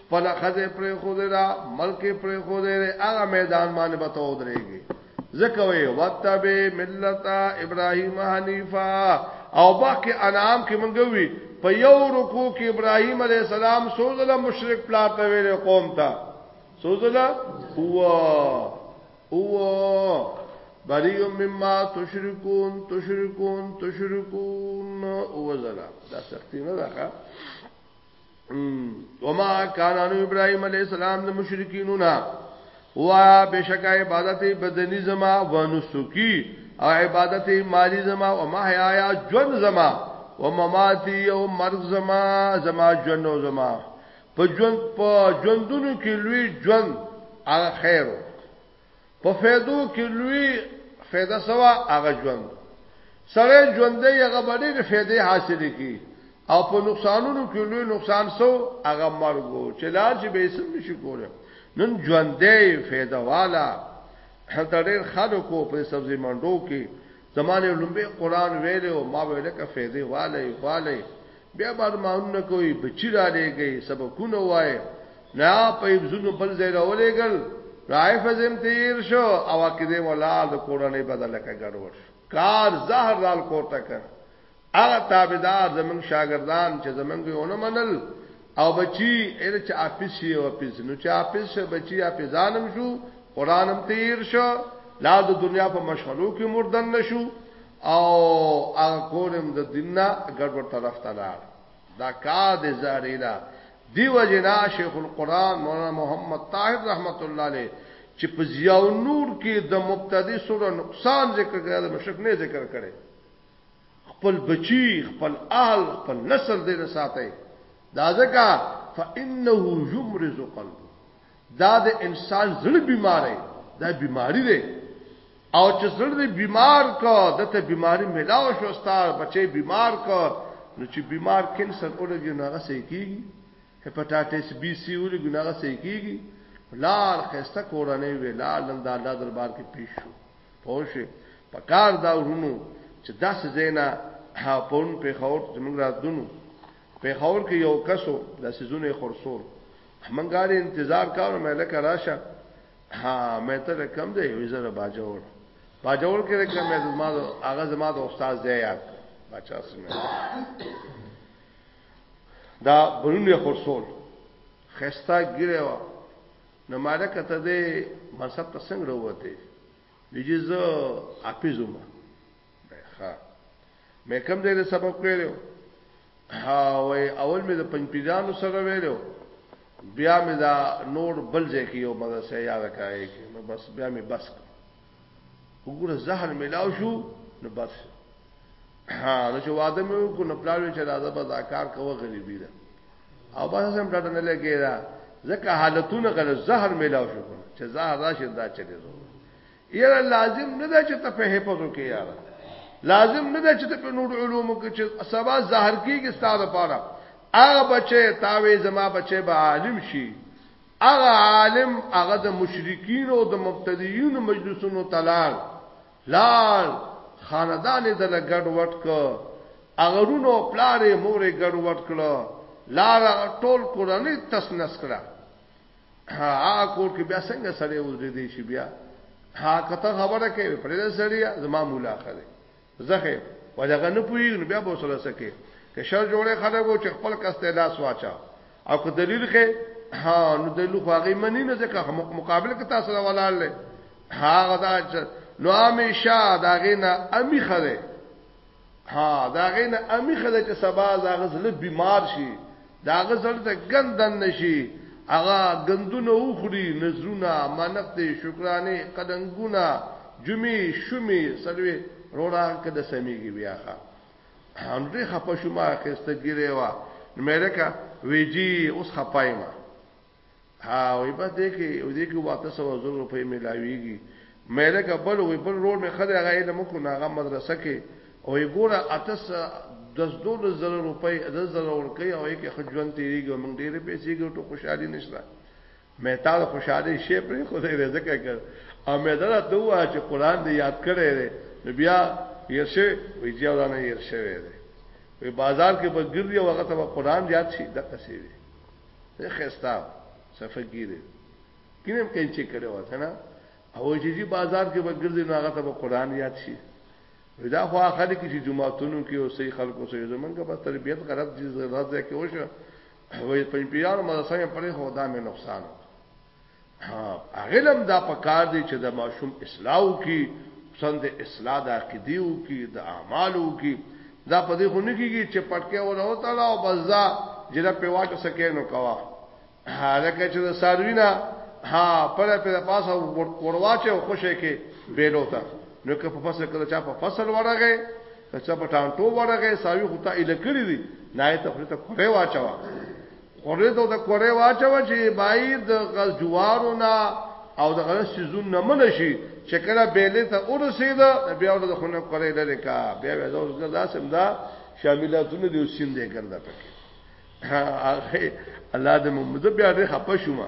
خپل خزه پر خود را ملک پر خود را هغه میدان باندې بتو درېږي ځکه وي وتبه ملت ابراهيم حنيفا او باقي انعام کې مونږ وی په یو رکو کې ابراهيم عليه السلام سوزله مشرک پلا ته ویل قوم ته سوزله هو هو بریو مما تشرکون تشرکون تشرکون او زلا دا سختی نه ده وما کان انو ابراهيم عليه السلام د مشرکینو نه وا بشک عبادت بدنی زما و نسکی او عبادت مالی زما او ما حیا جون زما و مماتی او مرغ زما زما جون او زما په جون په جوندونو کې لوی جون هغه خیر په فیدو کې لوی فیده سوا هغه ژوند سړی ژوندې هغه باندې د فیدې حاصل کی او په نقصانونو کې لوی نقصان سو هغه مرګ چې لار چې به سم نشي کوله نن ژوندې فیده والا هلته ډېر خلکو کو په سبزی منډو کې زمانه لومبه قران ویلو ما ویل کې فیدې والي والي بیا به ارمانونه کوئ، بچي رالېږئ، سبقونه وایئ، نو هغه په حفظونو بل ځای راولېږل، نو حفظ هم تېر شو او عقیده هم ولاړه، د کورنۍ به دلکه ګډوډ شو. کار زهر رال کور ته کنه. هغه تابعدار، زموږ شاګردان، چې زموږ یې ونه منل او بچي یې چې حافظ شي او حفظ شي، نو چې حافظ شو، بچي حافظان هم شو، قرآن هم تېر شو، لا د دنیا په مشغلو کې مردن نه شو، او هغه کورم د دیننا ګډوډ طرف ته لاړ دا کا د زاری دا دی وجنا شیخ القران مولانا محمد طاهر رحمت الله علیه چې په ضیاء نور کې د مبتدی سره نقصان ذکر کړی د مشرک نه ذکر کړي خپل بچی خپل اهل خپل نسل دې نه ساتي دا ځکه فانه یمرز قلب دا د انسان زړه بیماره دا بیماری دی او چې زړه دې بیمار کو دته بیماری ملاو شو ستار بچي بیمار کو نو چې بیمار کینسر اورګي نه غسې کیږي هپاتایتس بی سی اورګي نه غسې کیږي لار خسته کورنۍ وی لار لند الله دربار کې پیښ شو پوه پکار دا ورونو چې داسې زینا پون په خور زمونږ را دونو پېښور کې یو کس و، د څیزونو یې خرڅول. موږ هغه ډېر انتظار کاوه، مې لکه راشه، ها، مې ته د کوم ځای یې؟ وایي زه د باجوړ. باجوړ کې د کوم ځای؟ زما د، هغه زما د استاد ځای یاد کړ. باچا څه مې دا بلون یې خرڅول. خسته ګیره و نو ما ده کته دې منصب ته څنګه وروته ویجی زه اپیزوم وای ښه مې کوم ځای له سبق ویلو ها وای اول مې د پنځپیرانو سره ویلو بیا مې دا نور بل ځای کې یو مدرسه یاد کړای کې نو بس بیا مې بس وګوره زهر ملاو شو نو بس ها نو چې واده مې وکړ نو پلاوی چې راځه به دا کار کوه غریبی ده او بس هم ډاډه نه لګی دا ځکه حالتونه غل زهر ملاو شو چې زهر راشي دا چلی زو یاره لازم نه ده چې ته په حفظ وکې یاره لازم نه ده چې ته په نور علوم کې چې سبا ظاهر کیږي ستاره پاره هغه بچي تاوي زما بچي به عالم شي هغه عالم هغه د مشرکین او د مبتدیین مجلسونو تلال لال خاندان د لګډ وټ ک اغرونو پلارې مورې ګډ وټ کړه لار ټول قرآنی تسنس کړه هغه کور کې بیا څنګه سړی وځي دی شي بیا ها کته خبره کوي پرې سړیا زما مولا خره زخه وجهه نه پوي نو بیا به سره سکے که شر جوړه خلکو چې خپل کسته لاس واچا او که دلیل کې ها نو دلیل خو هغه منی نه ځکه مقابل کې تاسو سره ولاړ لې هغه دا نو همیشه داغه نه امی خره ها دا غي نه امي خله چې سبا زاغه زله بیمار شي دا غه زړه ته ګندن نشي هغه ګندونه وخوري نذرونه منفت شکرانه قدنګونه جمعي شمي سلوي روړه کده سميږي بیا ښا هم دې خپه شوما خسته ګیره وا مېرکا ویجی اوس خپایما ها وی بس دې کې یو دې کې واته سو زر روپۍ ملاویږي مې لکه بل وی بل رور مې خدای هغه علم کو ناغه مدرسه کې او یې ګوره اتس دس دول زر روپۍ د زر ورکې او یې کې خجوان تیریږي موږ ډېرې پیسې ګټو خوشحالي نشته مې تا د خوشحالي شی پرې خو دې رزق کړ او مې دا دوه چې قران دې یاد کړې بیا یې شی وی جوړانه یې شی وی بازار کې به ګرځي او هغه ته قران یاد شي د قصې ته خستا صفګیره کینم کینچې کړي وته نه او چې جی بازار کې وګرځي نو هغه ته به قران یاد شي دا خو اخر کې چې جمعهتونو کې او صحیح خلکو سره زمونږه بس تربیت غلط دي غلط ځای کې وشه وې پنځپیرانو مدرسې پرې خو دا مې نقصان هغه له هم دا په کار دی چې د ماشوم اصلاح وکړي، خصوصاً د اصلاح د عقیدې وکړي، د اعمالو وکړي، دا په دې خو نه کېږي چې پټکی ور وتړه او بس ځه جرب پرې واچه څه کوې نو کوه، لکه چې د څاروي نه پړی پرې د پاسه ور واچوې او خوشې کړې بېلو ته، نو که په فصل کې د چا په فصل ورغی، د چا په ټانټو ورغی، څاروي خو تا ایله کړي دي، نو هغې ته خولې ته کورې واچوه، خورې ته د کورې واچوه چې بای د غز جوارو نه او د غز سیزون نه من شي چې کله بیلې ته ورسېد بیا ور د خونه کورې لري کا بیا وې زوس ګرځا سم دا شاملاتونه دی سین دی ګرځا پکې هغه الله دې محمد بیا دې خپه شوما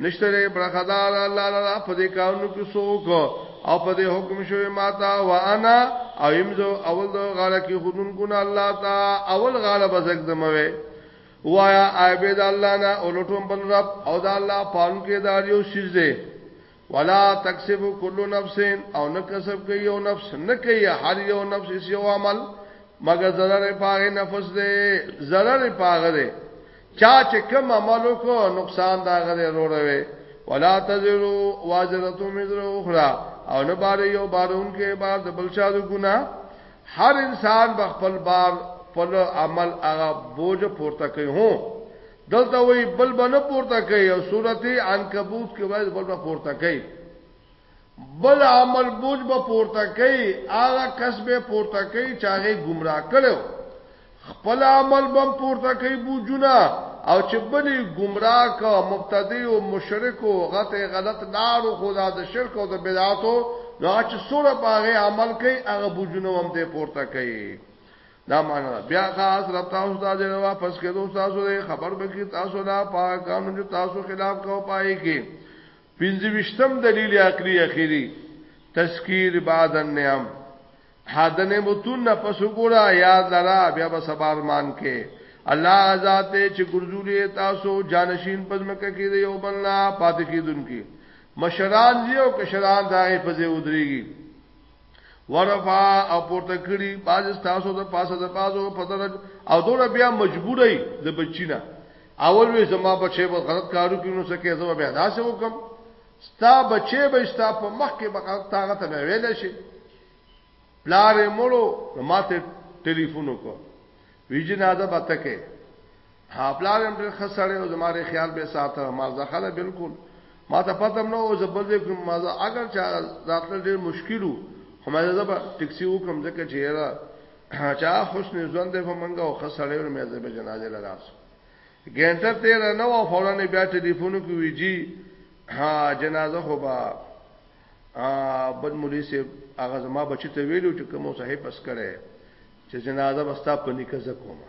نشته دې برخدار الله لرا په دې کارونو کې څوک او په دې حکم شوی ماتا وانا او یمزو اول د غاړه کې خودن کو نه الله تا اول غاړه بزګ دموي وایا عباد الله نه اولټوم بل رب او دا الله پالن کې داریو شیز دې ولا تکسب کل نفس او نه کسب کوي او نفس نه کوي هر یو نفس یو عمل مگر zarar پاره نفس دې zarar پاره دې چا چې کوم عمل وکړو نقصان دا غره وروي ولا تزرو واجرتو مزر اخرى او نه بار یو بارون کې بار د بل چا د ګنا هر انسان به خپل بار خپل عمل هغه بوج پورته کوي هو دلته وی بل بنه پورته کوي او سورته عنکبوت کې وایي بل به پورته کوي بل عمل بوج به پورته کوي، هغه کس به پورته کوي چې هغه یې ګمراه کړی وو، خپل عمل به هم پورته کوي بوجونه او چې بل یې ګمراه کړ، مبتدع وو، مشرک وو، هغه ته یې غلط لار وښوده د شرک او د بدعتو، نو هغه چې څومره په هغې عمل کوي هغه بوجونه هم دی پورته کوي. دا معنی ده، بیا خاص رب تاسو ته دی د واپس کېدو ستاسو دی، خبر به کړي تاسو له هغه په هغه کارونو چې تاسو خلاف کوئ په هغې کې. پنځه ویشتم دلیل عقلی اخیری تذکیر بعد النعم حد نعمتون نه پس ګورا یاد لرا بیا به سبار مان کې الله ذات چې ګرځولې تاسو جانشین پزمکه کې دی او بلنا پات کیدونکو مشران یو کشران دای په ځای ودرېږي ورفا او پورته کړي باز تاسو د پاسه د بازو په درج او دور بیا مجبورای د بچینا اول وی زما بچي په غلط کارو کې نو څه کې زما بیا داسې وکم ستا بچي به ستا په مخ کې بقا طاقت نه ویل شي پلار مړو ماته ټلیفون وکړ وی جنازه به تکه ها پلار هم ډېر خسړې او زماره خیال به ساته ما ځخله بالکل ما ته پته نه و زبر دې کوم ما اگر چا راتل ډېر مشکلو خو ما زبر ټیکسي وکم ځکه چې یاره چا حسن ژوند په منګه او خسړې ور مې زبر جنازه لراس ګنټه تیر نه و فورا بیا ټلیفون کوي جی ها جنازه خو با بد مولوی سي هغه زما بچی ته ویلو چې کوم صاحب پس کړي چې جنازه بستا په نکزه کومه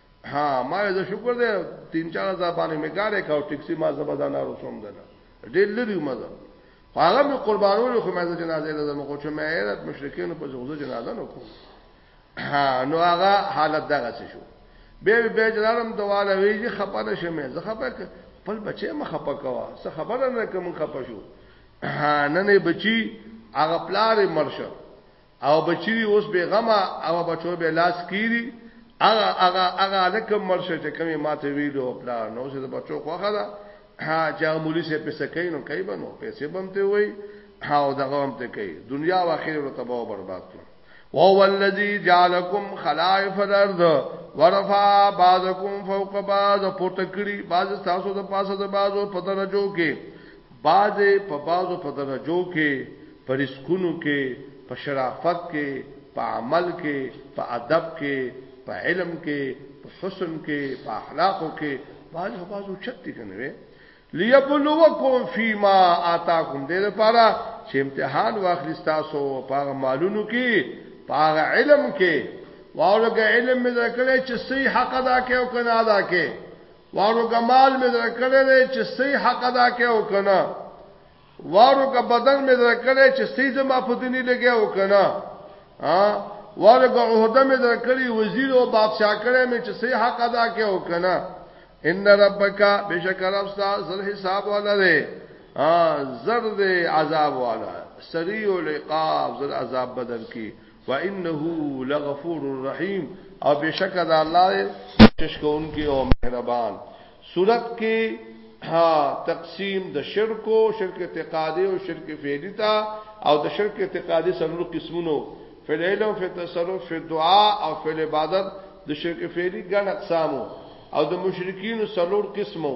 ها ما زه شکر دې 3 4 هزار باندې مې ګاډي کاو ټیکسي ما زبدان رسوم دنه ډېر لري مزه هغه مې قربانول خو مې جنازه ته زمو چې مې حیرت مشرکین په ځوزه جنازه نه کوم نو هغه حالت دغه څه شو به به جلالم دواله ویږي خپه نه شمه زه خپه خپل بچي ما خپه کوا څه خبره نه کوم خپه شو نه نه بچي هغه پلار مرشه او بچی اوس به غما او بچو به لاس کیری اغه اغه اغه لکه مرشه چې کمی ماته ویلو پلا نو چې بچو خوخه ده چې مولی سه پیسې کوي نو کوي بنو پیسې بمته وای او دغه هم ته کوي دنیا او آخرت ته تباہ او برباد کړو وهو الذي جعلكم خلائف الارض ورفع بعضكم فوق بعض پورته کړی بعض تاسو د پاسه د بعضو په درجو کې بعض یې په بعضو په درجو کې، په رزقونو کې، په شرافت کې، په عمل کې، په ادب کې، په علم کې، په حسن کې، په اخلاقو کې، بعض په بعضو چت دي کنه وي ليبلوکم فيما آتاکم دې لپاره چې امتحان واخلي تاسو په مالونو کې په علم کې واورګه علم مې درکړې چې صحیح حق ادا کې او کنه ادا کې وارو کمال می درکړی دی چې صحیح حق ادا کې او کنه وارو کا بدن می درکړی چې صحیح زما په دنی لګي او کنه ها وارو کا عہده می درکړی وزیر او بادشاہ کړی می چې صحیح حق ادا کې او کنه ان ربک بشکر افسا زل حساب والا دی ها زرد عذاب والا سریع العقاب زل عذاب بدل کی وانه لغفور الرحیم او بشک د الله بخشش کوونکی او مهربان صورت کې ها تقسیم د شرک او شرک اعتقادي او شرک فعلی تا او د شرک اعتقادي سره قسمونو فعل علم فی تصرف فی دعا او فی عبادت د شرک فعلی ګڼ اقسامو او د مشرکین سلور قسمو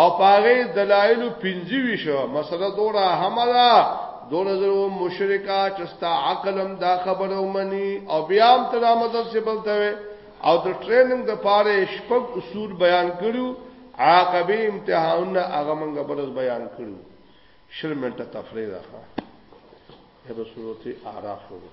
او پاغه دلایل پنځه ویشو مسله دورا حملا دور زرو مشرکا چستا عقلم دا خبر ومني او بیا هم تر مدد سے بلته او د ټریننګ د پاره شپږ اصول بیان کړو عاقبه امتحانونه هغه موږ برز بیان کړو شل منټه تفریح راخه هر صورت اعراف شروع